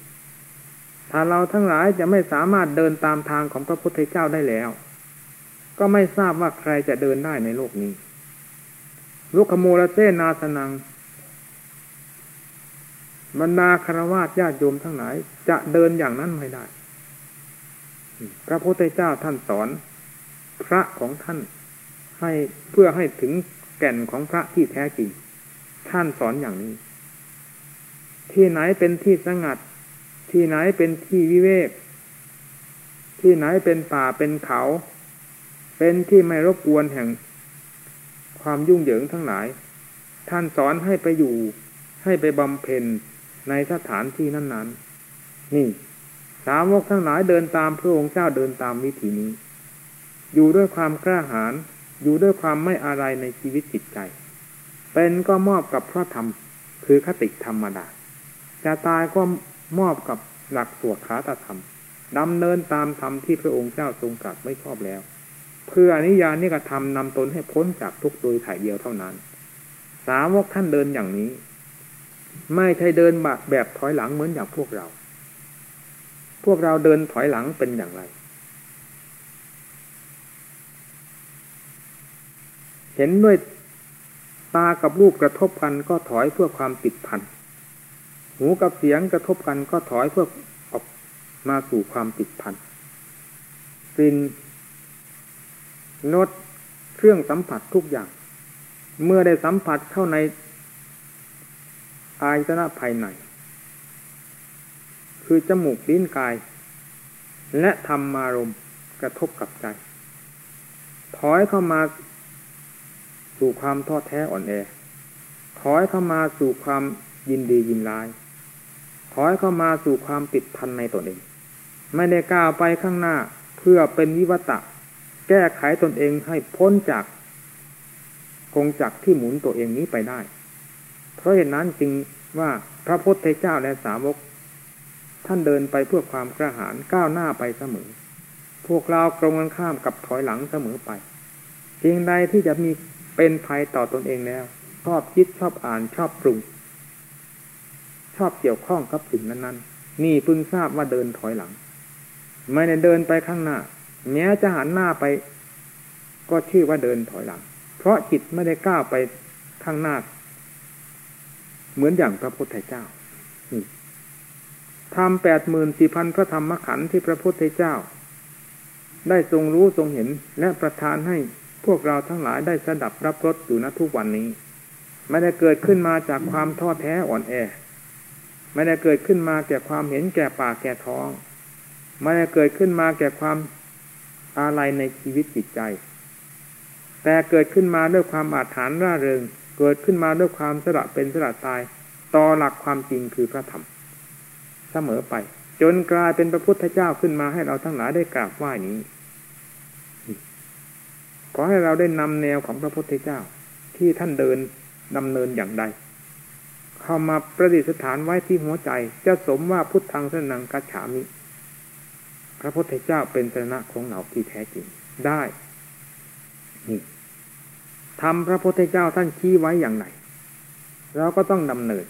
ถ้าเราทั้งหลายจะไม่สามารถเดินตามทางของพระพุทธเจ้าได้แล้ว ก็ไม่ทราบว่าใครจะเดินได้ในโลกนี้ ลุคโมลเซนาสนังบรรดาคารวะญาติโยมทั้งหลาย จะเดินอย่างนั้นไม่ได้ พระพุทธเจ้าท่านสอน พระของท่านให้เพื่อให้ถึงแก่นของพระที่แท้จริง ท่านสอนอย่างนี้ ที่ไหนเป็นที่สงัด ที่ไหนเป็นที่วิเวก ที่ไหนเป็นป่าเป็นเขา เป็นที่ไม่รบกวนแห่ง ความยุ่งเหยิงทั้งหลาย ท่านสอนให้ไปอยู่ ให้ไปบำเพ็ญในสถานที่นั้นๆนี่ สาวกทั้งหลายเดินตามพระองค์เจ้าเดินตามวิถีนี้ อยู่ด้วยความกล้าหาญอยู่ด้วยความไม่อะไรในชีวิตจิตใจ เป็นก็มอบกับพระธรรม คือคติธรรมดา จะตายก็มอบกับหลักสวดคาตธรรมดำเนินตามธรรมที่พระองค์เจ้าทรงกรัสไม่ชอบแล้ว เพื่ออนิยานิกระทำนำตนให้พ้นจากทุกโดยถ่ายเดียวเท่านั้น สาวกท่านเดินอย่างนี้ ไม่ใช่เดินแบบถอยหลังเหมือนอย่างพวกเรา พวกเราเดินถอยหลังเป็นอย่างไร เห็นด้วยตากับรูปกระทบกันก็ถอยเพื่อความติดพัน หูกับเสียงกระทบกันก็ถอยเพื่อออกมาสู่ความติดพันกลิ่น รสเครื่องสัมผัสทุกอย่าง เมื่อได้สัมผัสเข้าในอายตนะภายใน คือจมูกลิ้นกาย และธรรมารมกระทบกับใจ ถอยเข้ามาสู่ความท้อแท้อ่อนแอ ถอยเข้ามาสู่ความยินดียินร้าย ถอยเข้ามาสู่ความติดพันในตนเอง ไม่ได้ก้าวไปข้างหน้าเพื่อเป็นวิวัตะ แก้ไขตนเองให้พ้นจากกงจักที่หมุนตัวเองนี้ไปได้ เพราะเหตุนั้นจึงว่าพระพุทธเจ้าและสาวก ท่านเดินไปเพื่อความกระหายก้าวหน้าไปเสมอ พวกเราตรงกันข้ามกับถอยหลังเสมอไปสิ่งใดที่จะมีเป็นภัยต่อตอนเองแล้ว ชอบคิดชอบอ่านชอบปรุง ชอบเกี่ยวข้องกับสิ่งนั้นๆนี่พึงทราบว่าเดินถอยหลัง ไม่ได้เดินไปข้างหน้า แม้จะหันหน้าไป ก็ชื่อว่าเดินถอยหลัง เพราะจิตไม่ได้ก้าวไปข้างหน้า เหมือนอย่างพระพุทธเจ้าทำแปดหมื่นสี่พันพระธรรมขันธ์ที่พระพุทธเจ้า ได้ทรงรู้ทรงเห็นและประทานให้พวกเราทั้งหลายได้สดับรับรสอยู่ณทุกวันนี้ ไม่ได้เกิดขึ้นมาจากความท้อแท้อ่อนแอ ไม่ได้เกิดขึ้นมาแก่ความเห็นแก่ปากแก่ท้อง ไม่ได้เกิดขึ้นมาแก่ความ อะไรในชีวิตจิตใจ แต่เกิดขึ้นมาด้วยความอาถรรพ์ร่าเริง เกิดขึ้นมาด้วยความสละเป็นสละตาย ต่อหลักความจริงคือพระธรรมเสมอไป จนกลายเป็นพระพุทธเจ้าขึ้นมาให้เราทั้งหลายได้กราบไหว้นี้ ขอให้เราได้นำแนวของพระพุทธเจ้า ที่ท่านเดินดำเนินอย่างใดเข้ามาประดิษฐานไว้ที่หัวใจ จะสมว่าพุทธังสนังกัจฉามิ ระพุทธเจ้าเป็นสนะของเราที่แท้จริงได้นี่ทำพระพุทธเจ้าท่านชี้ไว้อย่างไรเราก็ต้องดำเนิน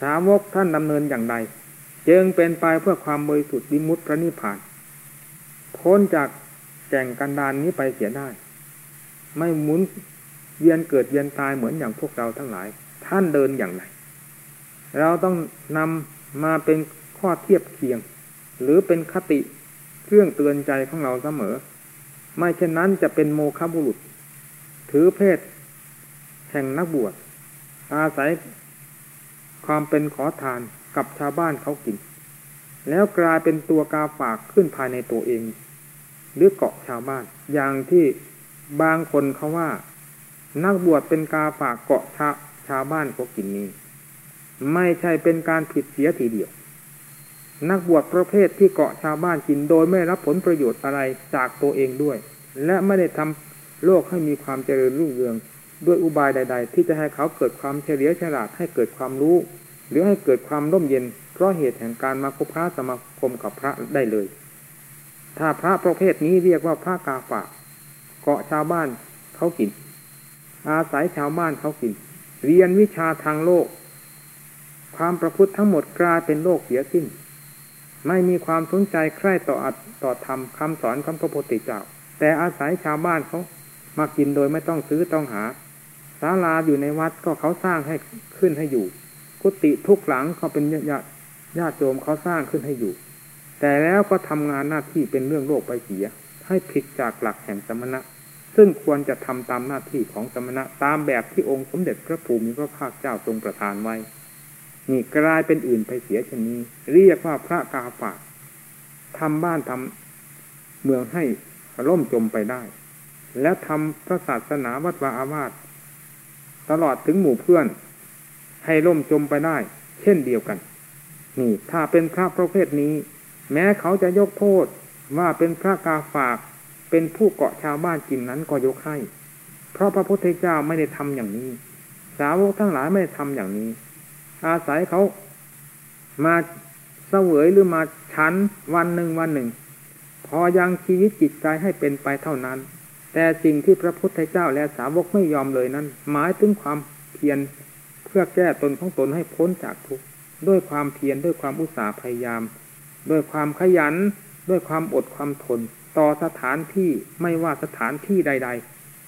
สาวกท่านดำเนินอย่างไรจึงเป็นไปเพื่อความบริสุทธิ์ดิมุตพระนิพพานพ้นจากแก่งกันดานนี้ไปเสียได้ ไม่หมุนเวียนเกิดเวียนตายเหมือนอย่างพวกเราทั้งหลาย ท่านเดินอย่างไร เราต้องนำมาเป็นข้อเทียบเคียง หรือเป็นคติเครื่องเตือนใจของเราเสมอ ไม่เช่นนั้นจะเป็นโมฆะบุรุษ ถือเพศ แห่งนักบวช อาศัยความเป็นขอทานกับชาวบ้านเขากิน แล้วกลายเป็นตัวกาฝากขึ้นภายในตัวเอง หรือเกาะชาวบ้าน อย่างที่บางคนเขาว่า นักบวชเป็นกาฝากเกาะชาชาวบ้านเขากินนี้ ไม่ใช่เป็นการผิดเสียทีเดียว นักบวชประเภทที่เกาะชาวบ้านกินโดยไม่รับผลประโยชน์อะไรจากตัวเองด้วย และไม่ได้ทำโลกให้มีความเจริญรุ่งเรือง ด้วยอุบายใด ๆ ที่จะให้เขาเกิดความเฉลียวฉลาดให้เกิดความรู้ หรือให้เกิดความร่มเย็น เพราะเหตุแห่งการมาคบค้าสมาคมกับพระได้เลย ถ้าพระประเภทนี้เรียกว่าพระกาฝากเกาะชาวบ้านเขากิน อาศัยชาวบ้านเขากิน เรียนวิชาทางโลก ความประพฤติทั้งหมดกลายเป็นโลกเสียสิ้น ไม่มีความสนใจใคร่ต่ออัดต่อธรรมคำสอนของพระโพุทธเจ้า แต่อาศัยชาวบ้านเขามากินโดยไม่ต้องซื้อต้องหาศาลาอยู่ในวัดก็เขาสร้างให้ขึ้นให้อยู่ กุฏิทุกหลังเขาเป็นญาติญาติโยมเขาสร้างขึ้นให้อยู่ แต่แล้วก็ทำงานหน้าที่เป็นเรื่องโลกไปเสีย ให้ผิดจากหลักแห่งสมณะ ซึ่งควรจะทำตามหน้าที่ของสมณะตามแบบที่องค์สมเด็จพระภูมิพระภาคเจ้าทรงประทานไว้ นี่กลายเป็นอื่นไปเสียชนนี้ เรียกว่าพระกาฝากทำบ้านทำเมืองให้ล่มจมไปได้ แล้วทำพระศาสนาวัดวาอาวาสตลอดถึงหมู่เพื่อน ให้ล่มจมไปได้ เช่นเดียวกัน นี่ถ้าเป็นพระประเภทนี้ แม้เขาจะยกโทษว่าเป็นพระกาฝากเป็นผู้เกาะชาวบ้านกินนั้นก็ยกให้ เพราะพระพุทธเจ้าไม่ได้ทำอย่างนี้ สาวกทั้งหลายไม่ได้ทำอย่างนี้ อาศัยเขามาเสวยหรือมาชั้นวันหนึ่งวันหนึ่ง พอยังชีวิตจิตใจให้เป็นไปเท่านั้น แต่สิ่งที่พระพุทธเจ้าและสาวกไม่ยอมเลยนั้น หมายถึงความเพียรเพื่อพื่อแก้ตนของตนให้พ้นจากทุกข์ด้วยความเพียรด้วยความอุตสาห์พยายาม ด้วยความขยัน ด้วยความอดความทน ต่อสถานที่ไม่ว่าสถานที่ใด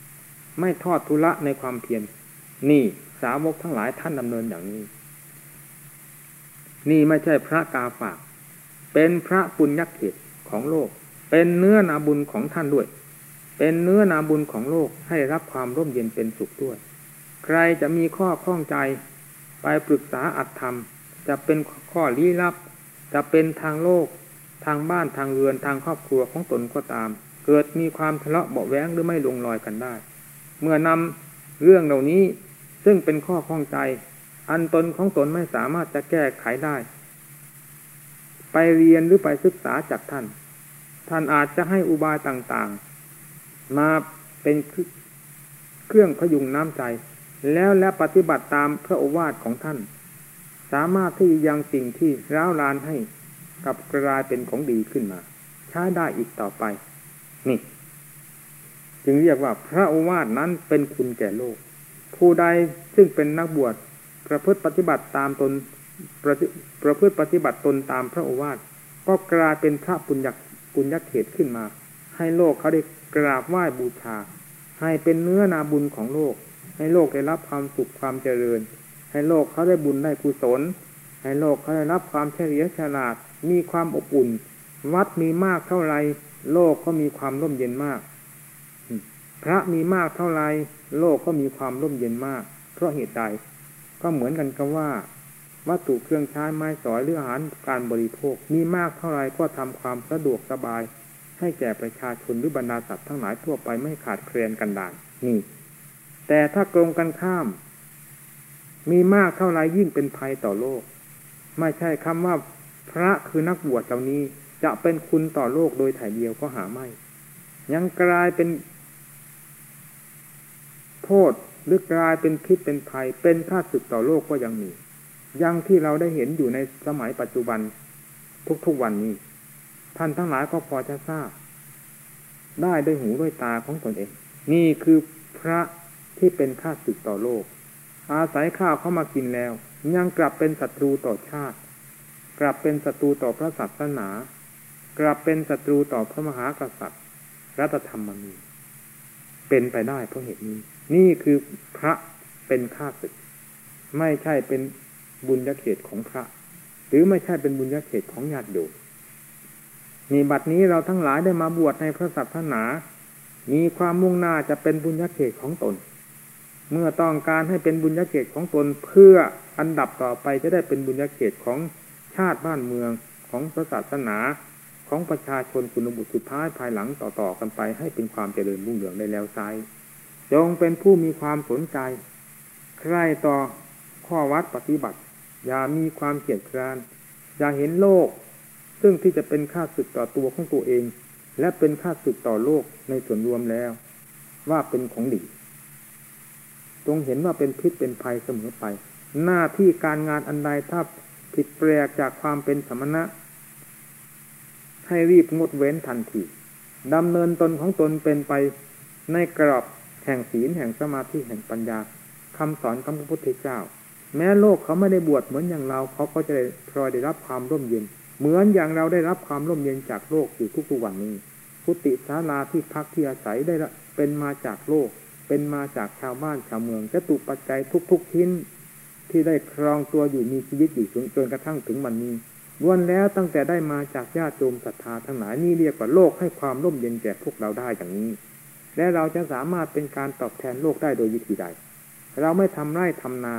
ๆ ไม่ทอดทุละในความเพียรนี่สาวกทั้งหลายท่านดำเนินอย่างนี้ นี่ไม่ใช่พระกาฝาก เป็นพระปุญญเขตของโลก เป็นเนื้อนาบุญของท่านด้วย เป็นเนื้อนาบุญของโลกให้รับความร่มเย็นเป็นสุขด้วย ใครจะมีข้อข้องใจ ไปปรึกษาอัตธรรม จะเป็นข้อลี้ลับ จะเป็นทางโลก ทางบ้านทางเรือนทางครอบครัวของตนก็ตาม เกิดมีความทะเลาะเบาแวงหรือไม่ลงรอยกันได้ เมื่อนำเรื่องเหล่านี้ซึ่งเป็นข้อข้องใจ อันตนของตนไม่สามารถจะแก้ไขได้ ไปเรียนหรือไปศึกษาจากท่าน ท่านอาจจะให้อุบายต่างๆ มาเป็นเครื่องพยุงน้ำใจ แล้วและปฏิบัติตามพระโอวาทของท่าน สามารถที่ยังสิ่งที่ร้าวรานให้กับกลายเป็นของดีขึ้นมาใช้ได้อีกต่อไป นี่ จึงเรียกว่าพระโอวาทนั้นเป็นคุณแก่โลก ผู้ใดซึ่งเป็นนักบวช ประพฤติปฏิบัติตามตนประประพฤติปฏิบัติตนตามพระโอวาทก็กลายเป็นพระปุญญปุญญเขตขึ้นมา ให้โลกเขาได้กราบไหว้บูชา ให้เป็นเนื้อนาบุญของโลก ให้โลกได้รับความสุขความเจริญ ให้โลกเขาได้บุญได้กุศล ให้โลกเขาได้รับความเฉลียวฉลาด มีความอบอุ่น วัดมีมากเท่าไรโลกก็มีความร่มเย็นมาก พระมีมากเท่าไรโลกก็มีความร่มเย็นมาก เพราะเหตุใด ก็เหมือนกันกับว่าวัตถุเครื่องใช้ไม้สอยหรืออาหารการบริโภค มีมากเท่าไรก็ทำความสะดวกสบาย ให้แก่ประชาชนหรือบรรดาสัตว์ทั้งหลายทั่วไปไม่ขาดเคลนกันดานนี่ แต่ถ้ากรงกันข้าม มีมากเท่าไรยิ่งเป็นภัยต่อโลก ไม่ใช่คำว่าพระคือนักบวชเหล่านี้จะเป็นคุณต่อโลกโดยถ่ายเดียวก็หาไม่ ยังกลายเป็น โทษ หรือกลายเป็นพิษเป็นภัย เป็นท่าศึกต่อโลกก็ยังมี ยังที่เราได้เห็นอยู่ในสมัยปัจจุบันทุกๆวันนี้ ท่านทั้งหลายก็พอจะทราบ ได้ด้วยหูด้วยตาของตนเอง นี่คือพระที่เป็นข้าศึกต่อโลก อาศัยข้าวเข้ามากินแล้ว ยังกลับเป็นศัตรูต่อชาติ กลับเป็นศัตรูต่อพระศาสนา กลับเป็นศัตรูต่อพระมหากษัตริย์รัตธรรมนีเป็นไปได้เพราะเหตุนี้ นี่คือพระเป็นข้าศึก ไม่ใช่เป็นบุญญาเขตของพระ หรือไม่ใช่เป็นบุญญาเขตของญาติโยมมีบัดนี้เราทั้งหลายได้มาบวชในพระศาสนา มีความมุ่งหน้าจะเป็นบุญญาเขตของตน เมื่อต้องการให้เป็นบุญญาเขตของตนเพื่ออันดับต่อไปจะได้เป็นบุญญาเขตของชาติบ้านเมืองของพระศาสนาของประชาชนคุณบุตรสุดท้ายภายหลังต่อๆกันไปให้เป็นความเจริญรุ่งเรืองได้แล้วไซ จงเป็นผู้มีความสนใจ ใคร่ต่อข้อวัดปฏิบัติ อย่ามีความเกียดคร้าน อย่าเห็นโลก ซึ่งที่จะเป็นค่าศึกต่อตัวของตัวเอง และเป็นค่าศึกต่อโลกในส่วนรวมแล้ว ว่าเป็นของดีจงเห็นว่าเป็นพิษเป็นภัยเสมอไป หน้าที่การงานอันใดถ้าผิดแปลกจากความเป็นสมณะ ให้รีบงดเว้นทันทีดำเนินตนของตนเป็นไปในกรอบ แห่งศีลแห่งสมาธิแห่งปัญญาคำสอนของพระพุทธเจ้า แม้โลกเขาไม่ได้บวชเหมือนอย่างเราเขาก็จะได้พลอยได้รับความร่มเย็น เหมือนอย่างเราได้รับความร่มเย็นจากโลกอยู่ทุกๆวันนี้พุติศาลาที่พักที่อาศัยได้เป็นมาจากโลก เป็นมาจากชาวบ้านชาวเมืองจะตุปัจจัยทุกๆชิ้นที่ได้ครองตัวอยู่มีชีวิตอยู่จนกระทั่งถึงวันนี้ล้วนแล้วตั้งแต่ได้มาจากญาติโยมศรัทธาทั้งหลายนี่เรียกว่าโลกให้ความร่มเย็นแก่พวกเราได้อย่างนี้ และเราจะสามารถเป็นการตอบแทนโลกได้โดยวิธีใด เราไม่ทำไร่ทำนา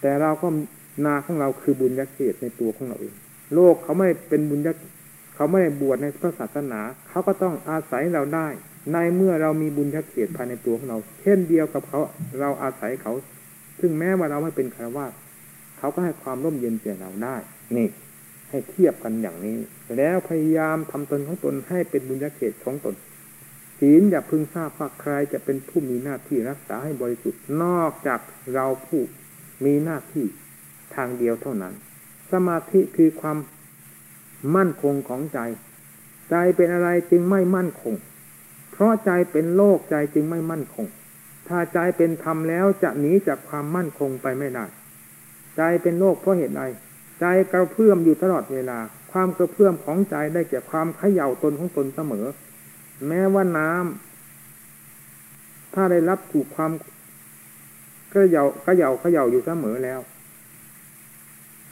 แต่เราก็นาของเราคือบุญยักเศษในตัวของเราเอง โลกเขาไม่เป็นบุญยักเขาไม่ได้บวชในพระศาสนา เขาก็ต้องอาศัยเราได้ ในเมื่อเรามีบุญยักเศษภายในตัวของเรา เช่นเดียวกับเขาเราอาศัยเขา ซึ่งแม้ว่าเราไม่เป็นคารวะเขาก็ให้ความร่มเย็นแก่เราได้นี่ให้เทียบกันอย่างนี้ แล้วพยายามทำตนของตนให้เป็นบุญญาเขตของตน ศีลอย่าพึงทราบว่าใครจะเป็นผู้มีหน้าที่รักษาให้บริสุทธิ์นอกจากเราผู้มีหน้าที่ทางเดียวเท่านั้น สมาธิคือความมั่นคงของใจ ใจเป็นอะไรจึงไม่มั่นคง เพราะใจเป็นโลกใจจึงไม่มั่นคง ถ้าใจเป็นธรรมแล้วจะหนีจากความมั่นคงไปไม่ได้ ใจเป็นโลกเพราะเหตุใดใจกระเพื่อมอยู่ตลอดเวลา ความกระเพื่อมของใจได้แก่ความเขย่าตนของตนเสมอ แม้ว่าน้ำถ้าได้รับถูกความก็เยาก็เยาเขย่าอยู่เสมอแล้ว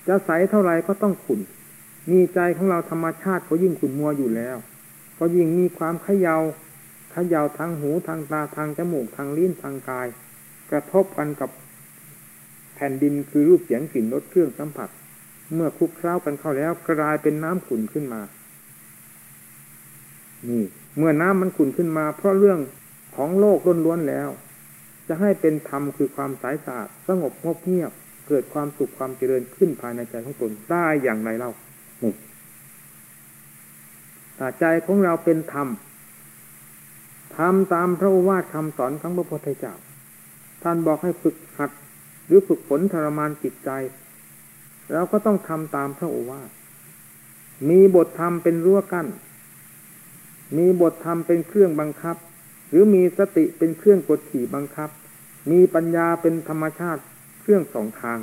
จะใสเท่าไรก็ต้องขุ่นมีใจของเราธรรมชาติก็ยิ่งขุ่นมัวอยู่แล้ว ก็ยิ่งมีความเขยา่าเขย่าทางหูทางตาทางจมูกทางลิ้นทางกาย กระทบกันกับแผ่นดินคือรูปเสียงกลิ่นรสเครื่องสัมผัส เมื่อคลุกเคล้ากันเข้าแล้วกลายเป็นน้ำขุ่นขึ้นมา นี่ เมื่อน้ำมันขุ่นขึ้นมา เพราะเรื่องของโลกล้วนๆแล้ว จะให้เป็นธรรมคือความสายสะอาดสงบงบเงียบ เกิดความสุขความเจริญขึ้นภายในใจของตนได้อย่างไรเล่านี่ถ้าใจของเราเป็นธรรมทำตามพระวาทคำสอนของพระพุทธเจ้า ท่านบอกให้ฝึกหัด หรือฝึกฝนทรมานจิตใจ เราก็ต้องทำตามพระโอวาท มีบทธรรมเป็นรั้วกั้น มีบทธรรมเป็นเครื่องบังคับ หรือมีสติเป็นเครื่องกดขี่บังคับ มีปัญญาเป็นธรรมชาติเครื่องสองทาง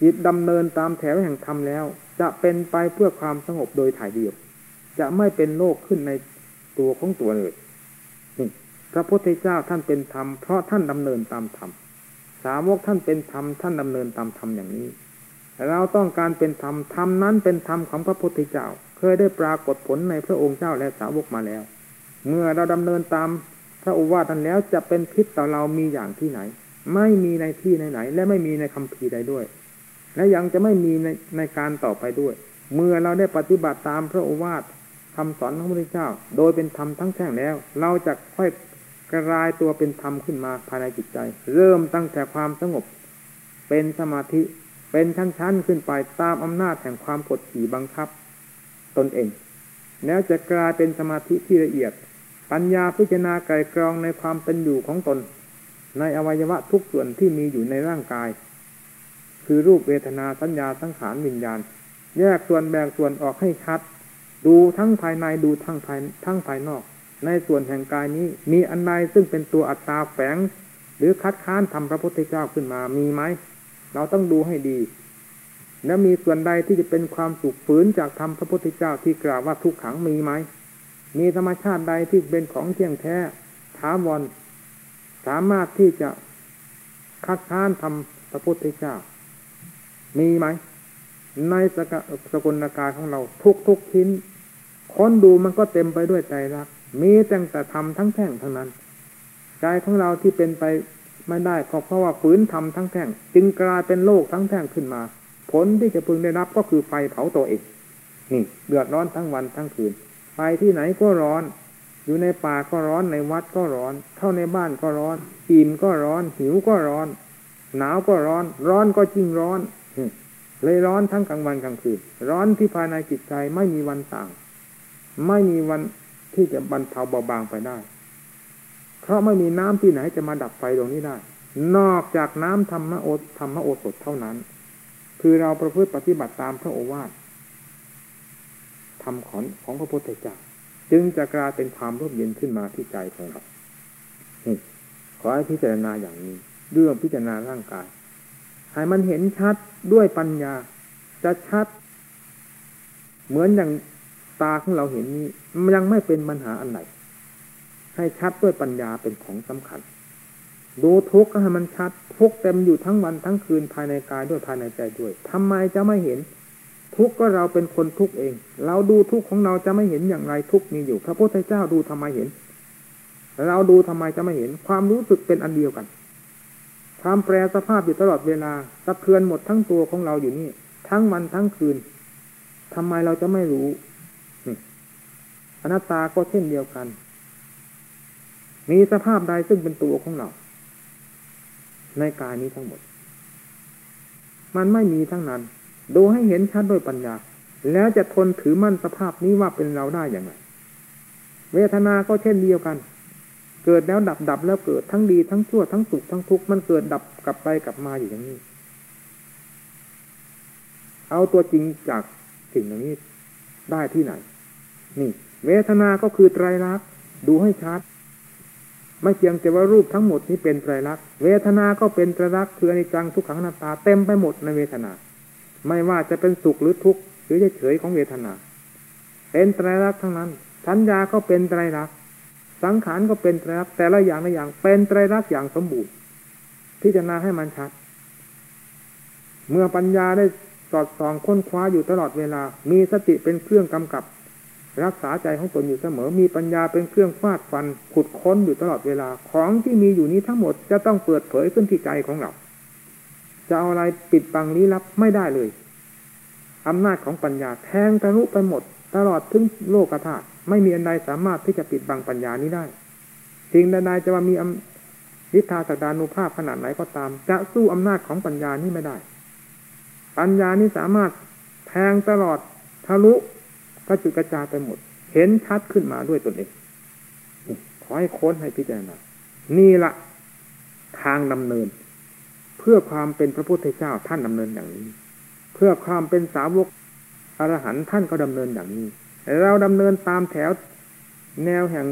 จิตดำเนินตามแถวแห่งธรรมแล้ว จะเป็นไปเพื่อความสงบโดยถ่ายเดียว จะไม่เป็นโลกขึ้นในตัวของตัวเลยนี่พระพุทธเจ้าท่านเป็นธรรมเพราะท่านดำเนินตามธรรมสาวกท่านเป็นธรรมท่านดำเนินตามธรรมอย่างนี้ เราต้องการเป็นธรรมธรรมนั้นเป็นธรรมของพระพุทธเจ้า ยได้ปรากฏผลในพระองค์เจ้าและสาวกมาแล้ว เมื่อเราดำเนินตามพระโอวาทนั้นแล้วจะเป็นพิษต่อเรามีอย่างที่ไหน ไม่มีในที่ไหนๆและไม่มีในคำพีใดด้วย และยังจะไม่มีในในการต่อไปด้วย เมื่อเราได้ปฏิบัติตามพระโอวาทคำสอนของพระพุทธเจ้า โดยเป็นธรรมทั้งแท่งแล้ว เราจะค่อยกระลายตัวเป็นธรรมขึ้นมาภายในจิตใจ เริ่มตั้งแต่ความสงบ เป็นสมาธิเป็นชั้นๆขึ้นไปตามอำนาจแห่งความกดขี่บังคับ ตนเอง แล้วจะกลายเป็นสมาธิที่ละเอียด ปัญญาพิจารณาไกลกรองในความเป็นอยู่ของตน ในอวัยวะทุกส่วนที่มีอยู่ในร่างกาย คือรูปเวทนาสัญญาสังขารวิญญาณ แยกส่วนแบ่งส่วนออกให้ชัด ดูทั้งภายในดูทั้งภายทั้งภายนอก ในส่วนแห่งกายนี้มีอันใดซึ่งเป็นตัวอัตตาแฝง หรือคัดค้านทำพระพุทธเจ้าขึ้นมามีไหมเราต้องดูให้ดี แล้วมีส่วนใดที่จะเป็นความสุขฝืนจากธรรมพระพุทธเจ้าที่กล่าวว่าทุกขังมีไหม มีธรรมชาติใดที่เป็นของเที่ยงแท้ถาวรสามารถที่จะคัดค้านทำพระพุทธเจ้า มีไหม ในสกสกุลกายของเราทุกทุกชิ้นค้นดูมันก็เต็มไปด้วยใจรัก มีแต่แต่ทำทั้งแท่งทั้งนั้นใจของเราที่เป็นไปไม่ได้ก็เพราะว่าฝืนทำทั้งแท่ง จึงกลายเป็นโลกทั้งแท่งขึ้นมา ผลที่จะพึงได้รับก็คือไฟเผาตัวเองนี่เดือดร้อนทั้งวันทั้งคืน ไปที่ไหนก็ร้อน อยู่ในป่าก็ร้อนในวัดก็ร้อน เข้าในบ้านก็ร้อนอิ่มก็ร้อน หิวก็ร้อน หนาวก็ร้อน ร้อนก็จริงร้อนเลยร้อนทั้งกลางวันกลางคืน ร้อนที่ภายในจิตใจไม่มีวันต่าง ไม่มีวันที่จะบรรเทาเบาบางไปได้ เพราะไม่มีน้ำที่ไหนจะมาดับไฟตรงนี้ได้ นอกจากน้ำธรรมโอธรรมโอสถเท่านั้น คือเราประพฤติปฏิบัติตามพระโอวาททำของของพระพุทธเจ้าจึงจะกลายเป็นความร่มเย็นขึ้นมาที่ใจของเราขอให้พิจารณาอย่างนี้ เรื่องพิจารณาร่างกาย ให้มันเห็นชัดด้วยปัญญา จะชัด เหมือนอย่างตาของเราเห็นนี้มันยังไม่เป็นปัญหาอันไหนให้ชัดด้วยปัญญาเป็นของสำคัญ ดูทุกข์ให้มันชัด ทุกข์เต็มอยู่ทั้งวันทั้งคืนภายในกายด้วยภายในใจด้วยทำไมจะไม่เห็น ทุกข์ก็เราเป็นคนทุกข์เอง เราดูทุกข์ของเราจะไม่เห็นอย่างไรทุกข์มีอยู่ พระพุทธเจ้าดูทำไมเห็น เราดูทำไมจะไม่เห็น ความรู้สึกเป็นอันเดียวกันความแปรสภาพอยู่ตลอดเวลาสะเทือนหมดทั้งตัวของเราอยู่นี่ ทั้งวันทั้งคืนทำไมเราจะไม่รู้อนัตตาก็เช่นเดียวกัน มีสภาพใดซึ่งเป็นตัวของเรา ในกายนี้ทั้งหมด มันไม่มีทั้งนั้น ดูให้เห็นชัดด้วยปัญญา แล้วจะทนถือมั่นสภาพนี้ว่าเป็นเราได้อย่างไร เวทนาก็เช่นเดียวกัน เกิดแล้วดับดับแล้วเกิดทั้งดีทั้งชั่วทั้งสุขทั้งทุกข์มันเกิดดับกลับไปกลับมาอยู่อย่างนี้ เอาตัวจริงจากสิ่งเหล่านี้ได้ที่ไหน นี่ เวทนาก็คือไตรลักษณ์ดูให้ชัด ไม่เพียงแต่ว่ารูปทั้งหมดนี้เป็นไตรลักษณ์เวทนาก็เป็นไตรลักษณ์คืออนิจจังทุกขังนาตาเต็มไปหมดในเวทนา ไม่ว่าจะเป็นสุขหรือทุกข์หรือเฉยของเวทนา เป็นไตรลักษณ์ทั้งนั้น สัญญาก็เป็นไตรลักษณ์สังขารก็เป็นไตรลักษณ์แต่ละอย่างละอย่างเป็นไตรลักษณ์อย่างสมบูรณ์พิจารณาให้มันชัด เมื่อปัญญาได้สอดส่องค้นคว้าอยู่ตลอดเวลา มีสติเป็นเครื่องกำกับ รักษาใจของตนอยู่เสมอ มีปัญญาเป็นเครื่องฟาดฟัน ขุดค้นอยู่ตลอดเวลา ของที่มีอยู่นี้ทั้งหมดจะต้องเปิดเผยขึ้นที่ใจของเรา จะเอาอะไรปิดบังลี้ลับไม่ได้เลยอำนาจของปัญญาแทงทะลุไปหมด ตลอดถึงโลกธาตุไม่มีอันใดสามารถที่จะปิดบังปัญญานี้ได้สิ่งใดๆจะว่ามีวิทาสดานุภาพขนาดไหนก็ตาม จะสู้อำนาจของปัญญานี้ไม่ได้ ปัญญานี้สามารถแทงตลอดทะลุ กระจุกระจายไปหมด เห็นชัดขึ้นมาด้วยตนเองขอให้ค้นให้พิจารณานี่ละทางดำเนิน เพื่อความเป็นพระพุทธเจ้าท่านดำเนินอย่างนี้ เพื่อความเป็นสาวกอรหันท่านก็ดำเนินอย่างนี้ เราดำเนินตามแถวแนวแห่ง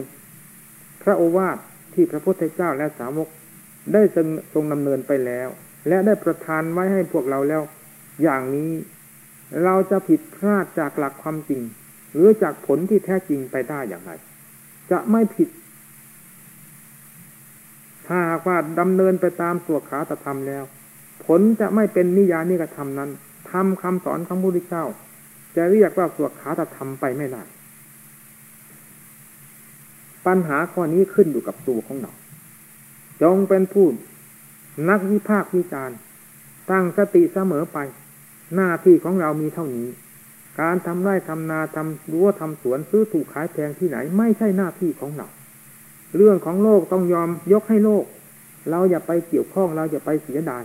พระโอวาทที่พระพุทธเจ้าและสาวกได้ทรงดำเนินไปแล้ว และได้ประทานไว้ให้พวกเราแล้ว อย่างนี้เราจะผิดพลาดจากหลักความจริง หรือจากผลที่แท้จริงไปได้อย่างไร จะไม่ผิด ถ้าหากว่าดำเนินไปตามสวขาตธรรมแล้ว ผลจะไม่เป็นนิยานิกธรรมนั้นทำคำสอนของพระพุทธเจ้า จะเรียกว่าสวขาตธรรมไปไม่ได้ปัญหาข้อนี้ขึ้นอยู่กับตัวของเราจงเป็นผู้นักวิพากษ์วิจารณ์ตั้งสติเสมอไป หน้าที่ของเรามีเท่านี้ การทำไร่ทำนาทำรั้วทำสวนซื้อถูกขายแพงที่ไหน ไม่ใช่หน้าที่ของเราเรื่องของโลกต้องยอมยกให้โลก เราอย่าไปเกี่ยวข้องเราอย่าไปเสียดาย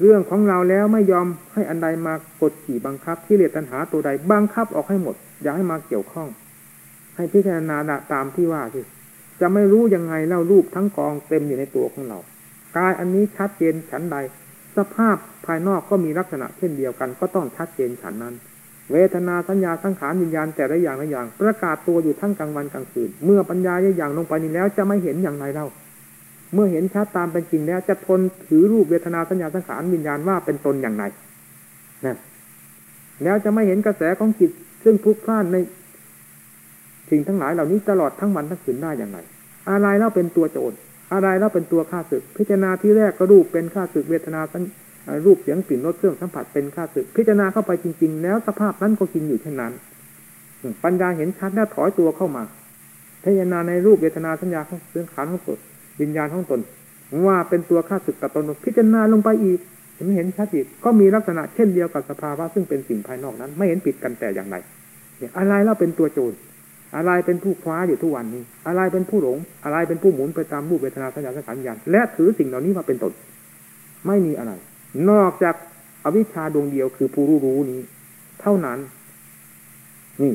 เรื่องของเราแล้วไม่ยอมให้อันใดมากดขี่บังคับที่เลตัณหาตัวใดบังคับออกให้หมด อย่าให้มาเกี่ยวข้อง ให้พิจารณาตามที่ว่าสิจะไม่รู้ยังไงเล่ารูปทั้งกองเต็มอยู่ในตัวของเรากายอันนี้ชัดเจนฉันใด สภาพภายนอกก็มีลักษณะเช่นเดียวกัน ก็ต้องชัดเจนฉันนั้น เวทนาสัญญาสังขารวิญญาณแต่ละอย่างละอย่าง ประกาศตัวอยู่ทั้งกลางวันกลางคืน เมื่อปัญญาอย่างลงไปนี้แล้วจะไม่เห็นอย่างไรเล่าเมื่อเห็นชัดตามเป็นจริงแล้ว จะทนถือรูปเวทนาสัญญาสังขารวิญญาณว่าเป็นตนอย่างไรนะแล้วจะไม่เห็นกระแสของจิตซึ่งพุกพล่านในสิ่งทั้งหลายเหล่านี้ตลอดทั้งวันทั้งคืนได้อย่างไร อะไรแล้วเป็นตัวโจรอะไรแล้วเป็นตัวฆ่าศึก พิจารณาที่แรกก็รูปเป็นฆ่าศึกเวทนาสั รูปเสียงกลิ่นรสเครื่องสัมผัสเป็นฆ่าศึกพิจารณาเข้าไปจริง ๆ แล้วสภาพนั้นก็กินอยู่เช่นนั้นปัญญาเห็นชัดแล้วถอยตัวเข้ามาพิจารณาในรูปเวทนาสัญญาของเรื่องขันของตนวิญญาณของตน ว่าเป็นตัวฆ่าศึกกับตนพิจารณาลงไปอีกเห็นเห็นชัดอีกก็มีลักษณะเช่นเดียวกับสภาวะซึ่งเป็นสิ่งภายนอกนั้น ไม่เห็นผิดกันแต่อย่างไรอะไรแล้วเป็นตัวโจรอะไรเป็นผู้คว้าอยู่ทุกวันนี้ อะไรเป็นผู้หลง อะไรเป็นผู้หมุนไปตามรูปเวทนาสัญญาสังขารญาณและถือสิ่งเหล่านี้มาเป็นตน ไม่มีอะไร นอกจากอวิชชาดวงเดียวคือผู้รู้รู้นี้ เท่านั้น นี่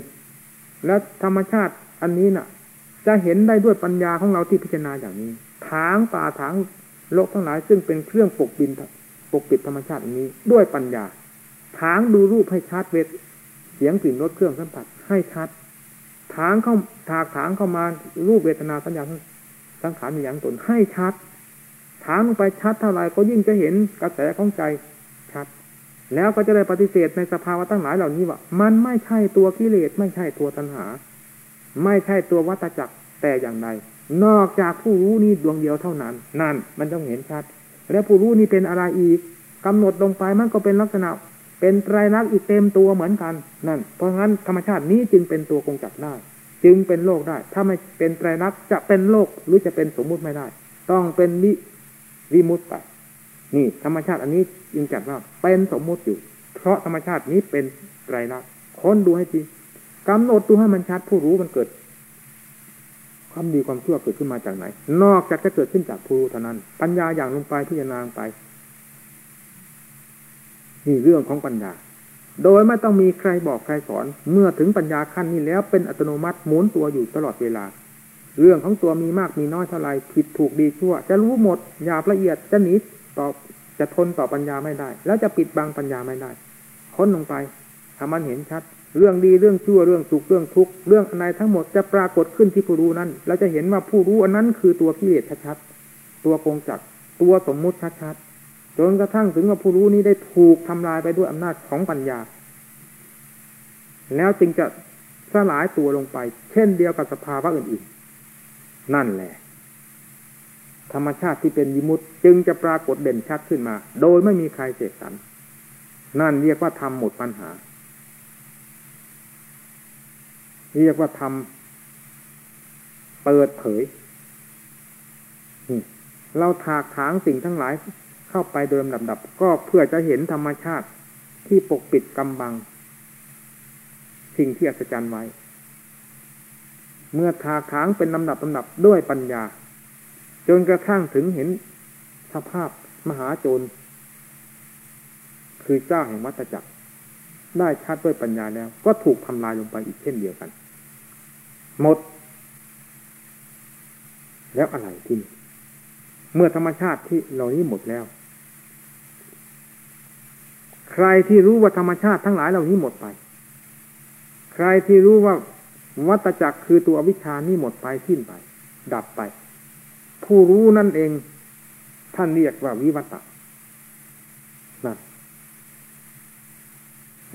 และธรรมชาติอันนี้น่ะ จะเห็นได้ด้วยปัญญาของเราที่พิจารณาอย่างนี้ ทางป่าทางโลกทั้งหลาย ซึ่งเป็นเครื่องปกปิดปกปิดธรรมชาติอันนี้ ด้วยปัญญา ทางดูรูปให้ชัดเวทเสียงกลิ่นรสเครื่องสัมผัสให้ชัดถางเข้าถากถางเข้ามารูปเวทนาสัญญาสังขารมีอย่างตนให้ชัดางลงไปชัดเท่าไรก็ยิ่งจะเห็นกระแสของใจชัด แล้วก็จะได้ปฏิเสธในสภาวะตั้งหลายเหล่านี้ว่า มันไม่ใช่ตัวกิเลสไม่ใช่ตัวตัณหา ไม่ใช่ตัววัตจักรแต่อย่างใดนอกจากผู้รู้นี้ดวงเดียวเท่านั้น นั่นมันต้องเห็นชัด แล้วผู้รู้นี้เป็นอะไรอีกกำหนดลงไปมันก็เป็นลักษณะ เป็นไตรลักษณ์อีกเต็มตัวเหมือนกันนั่น เพราะงั้นธรรมชาตินี้จึงเป็นตัวคงจับได้ จึงเป็นโลกได้ ถ้าไม่เป็นไตรลักษณ์จะเป็นโลกหรือจะเป็นสมมุติไม่ได้ ต้องเป็นวิ วิมุตไปนี่ธรรมชาติอันนี้จึงจัดว่าเป็นสมมุติอยู่ เพราะธรรมชาตินี้เป็นไตรลักษณ์ค้นดูให้จริงกำหนดดูให้มันชัดผู้รู้มันเกิด ความดีความชั่วเกิดขึ้นมาจากไหน นอกจากจะเกิดขึ้นจากผู้รู้เท่านั้น ปัญญาอย่างลงไปพิจารณาไปนี่เรื่องของปัญญา โดยไม่ต้องมีใครบอกใครสอน เมื่อถึงปัญญาขั้นนี้แล้วเป็นอัตโนมัติหมุนตัวอยู่ตลอดเวลา เรื่องของตัวมีมากมีน้อยเท่าไรผิดถูกดีชั่ว จะรู้หมดหยาละเอียดจะหนีต่อจะทนต่อปัญญาไม่ได้ แล้วจะปิดบังปัญญาไม่ได้ค้นลงไปถ้ามันเห็นชัด เรื่องดีเรื่องชั่วเรื่องสุขเรื่องทุกข์เรื่องอะไรทั้งหมดจะปรากฏขึ้นที่ผู้รู้นั้นเราจะเห็นว่าผู้รู้อันนั้นคือตัวกิเลสชัดๆตัวกงจักตัวสมมุติชัดๆจนกระทั่งถึงว่าผู้รู้นี้ได้ถูกทำลายไปด้วยอำนาจของปัญญา แล้วจึงจะสลายตัวลงไป เช่นเดียวกับสภาวะอื่นๆ นั่นแหละ ธรรมชาติที่เป็นยิมุตจึงจะปรากฏเด่นชัดขึ้นมา โดยไม่มีใครเสกสรรนั่นเรียกว่าทำหมดปัญหา เรียกว่าทำเปิดเผยเราถากถางสิ่งทั้งหลายเข้าไปโดยลำดับก็เพื่อจะเห็นธรรมชาติที่ปกปิดกำบัง สิ่งที่อัศจรรย์ไว้ เมื่อถากถางเป็นลำดับลำดับด้วยปัญญา จนกระทั่งถึงเห็นสภาพมหาโจร คือเจ้าแห่งวัตจักร ได้ชัดด้วยปัญญาแล้ว ก็ถูกทำลายลงไปอีกเช่นเดียวกัน หมด แล้วอะไรที่นี่เมื่อธรรมชาติที่เหล่านี้หมดแล้ว ใครที่รู้ว่าธรรมชาติทั้งหลายเหล่านี้หมดไป ใครที่รู้ว่า วัตจักรคือตัววิชานี้หมดไปสิ้นไป ดับไป ผู้รู้นั่นเอง ท่านเรียกว่าวิวัตะนั่น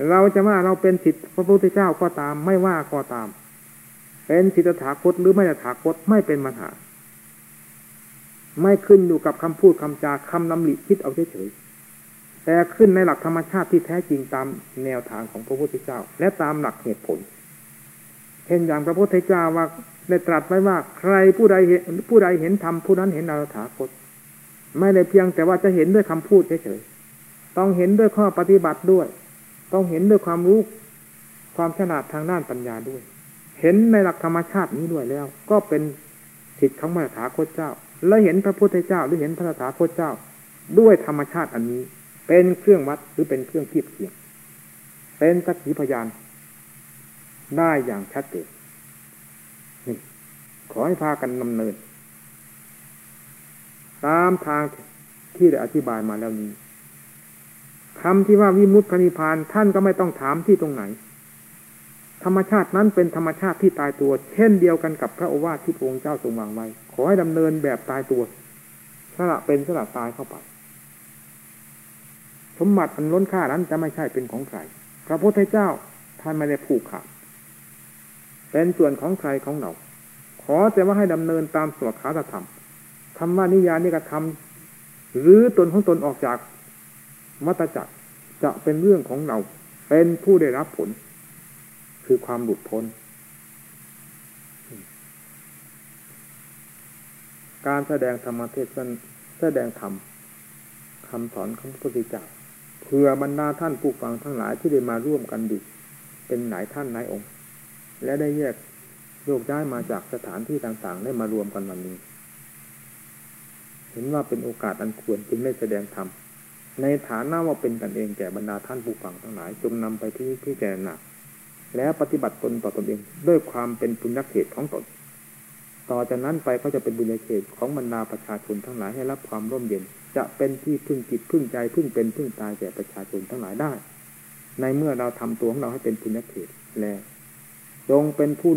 เราจะว่าเราเป็นสิทธิพระพุทธเจ้าก็ตาม ไม่ว่าก็ตาม เป็นสิทธถาคตหรือไม่ถาคตไม่เป็นปัญหา ไม่ขึ้นอยู่กับคำพูดคำจาคำนำหลิคิดเอาเฉยๆแต่ขึ้นในหลักธรรมชาติที่แท้จริงตามแนวทางของพระพุทธเจ้า และตามหลักเหตุผล เช่นอย่างพระพุทธเจ้าว่าได้ตรัสไว้ว่าใครผู้ใดเห็นผู้ใดเห็นธรรมผู้นั้นเห็นอรถาคต ไม่ได้เพียงแต่ว่าจะเห็นด้วยคำพูดเฉยๆต้องเห็นด้วยข้อปฏิบัติด้วย ต้องเห็นด้วยความรู้ความฉลาดทางด้านปัญญาด้วย เห็นในหลักธรรมชาตินี้ด้วยแล้ว ก็เป็นสิทธิ์ของพระถาคตเจ้า และเห็นพระพุทธเจ้าหรือเห็นพระถาคตเจ้า ด้วยธรรมชาติอันนี้ เป็นเครื่องวัดหรือเป็นเครื่องเทียบเทียงเป็นสักขีพยาน ได้อย่างชัดเจนนี่ขอให้พากันดำเนิน ตามทางที่ได้อธิบายมาแล้วนี้คำที่ว่าวิมุตตินิพานท่านก็ไม่ต้องถามที่ตรงไหน ธรรมชาตินั้นเป็นธรรมชาติที่ตายตัว เช่นเดียวกันกับพระโอวาทที่พระองค์เจ้าทรงวางไว้ ขอให้ดำเนินแบบตายตัวสละเป็นสละตายเข้าไปสมบัติอันล้นค่านั้นจะไม่ใช่เป็นของใครพระพุทธเจ้าท่านไม่ได้ผูกขาด เป็นส่วนของใครของเราขอแต่ว่าให้ดำเนินตามสวดขาธรรมธรรมนิยานิกธรรมหรือตนของตนออกจากมัตจักรจะเป็นเรื่องของเรา เป็นผู้ได้รับผล คือความหลุดพ้น การแสดงธรรมเทศน์แสดงธรรมคำสอนของพระพุทธเจ้าเพื่อบรรดาท่านผู้ฟังทั้งหลายที่ได้มาร่วมกันดิเป็นหลายท่านหลายองค์ และได้แยกโยกย้ายมาจากสถานที่ต่างๆ ได้มารวมกันวันนี้ เห็นว่าเป็นโอกาสอันควรจึงได้แสดงธรรมในฐานะว่าเป็นกันเองแก่บรรดาท่านผู้ฟังทั้งหลายจงนำไปที่พิจารณาแล้วปฏิบัติตนต่อตนเอง ด้วยความเป็นปุญญเขตของตน ต่อจากนั้นไปก็จะเป็นบุญญเขตของบรรดาประชาชนทั้งหลายให้รับความร่มเย็น จะเป็นที่พึ่งจิตพึ่งใจพึ่งเป็นพึ่งตายแก่ประชาชนทั้งหลายได้ ในเมื่อเราทำตัวของเราให้เป็นปุญญเขตแล้ว จงเป็นผู้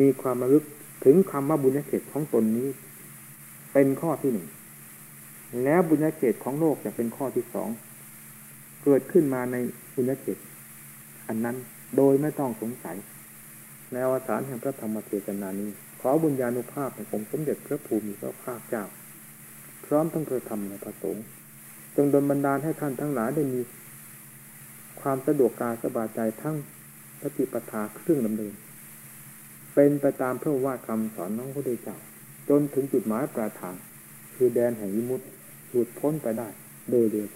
มีความระลึกถึงคำว่าบุญเขตของตนนี้ เป็นข้อที่หนึ่งแล้วบุญเขตของโลกจะเป็นข้อที่สองเกิดขึ้นมาในบุญเขตอันนั้นโดยไม่ต้องสงสัยในอวสานแห่งพระธรรมเทศนานี้ ขอบุญญาณุภาพแห่งองค์สมเด็จพระภูมิพระภาคเจ้า พร้อมทั้งเคยทำในพระสงฆ์จงดลบันดาลให้ท่านทั้งหลายได้มี ความสะดวกกาสบายใจทั้ง ปฏิปทาเครื่องดำเนิน เป็นไปตามพระว่าคำสอนน้องพระเดชเจ้า จนถึงจุดหมายปลายทาง คือแดนแห่งวิมุตติหลุดพ้นไปได้ โดยเร็ว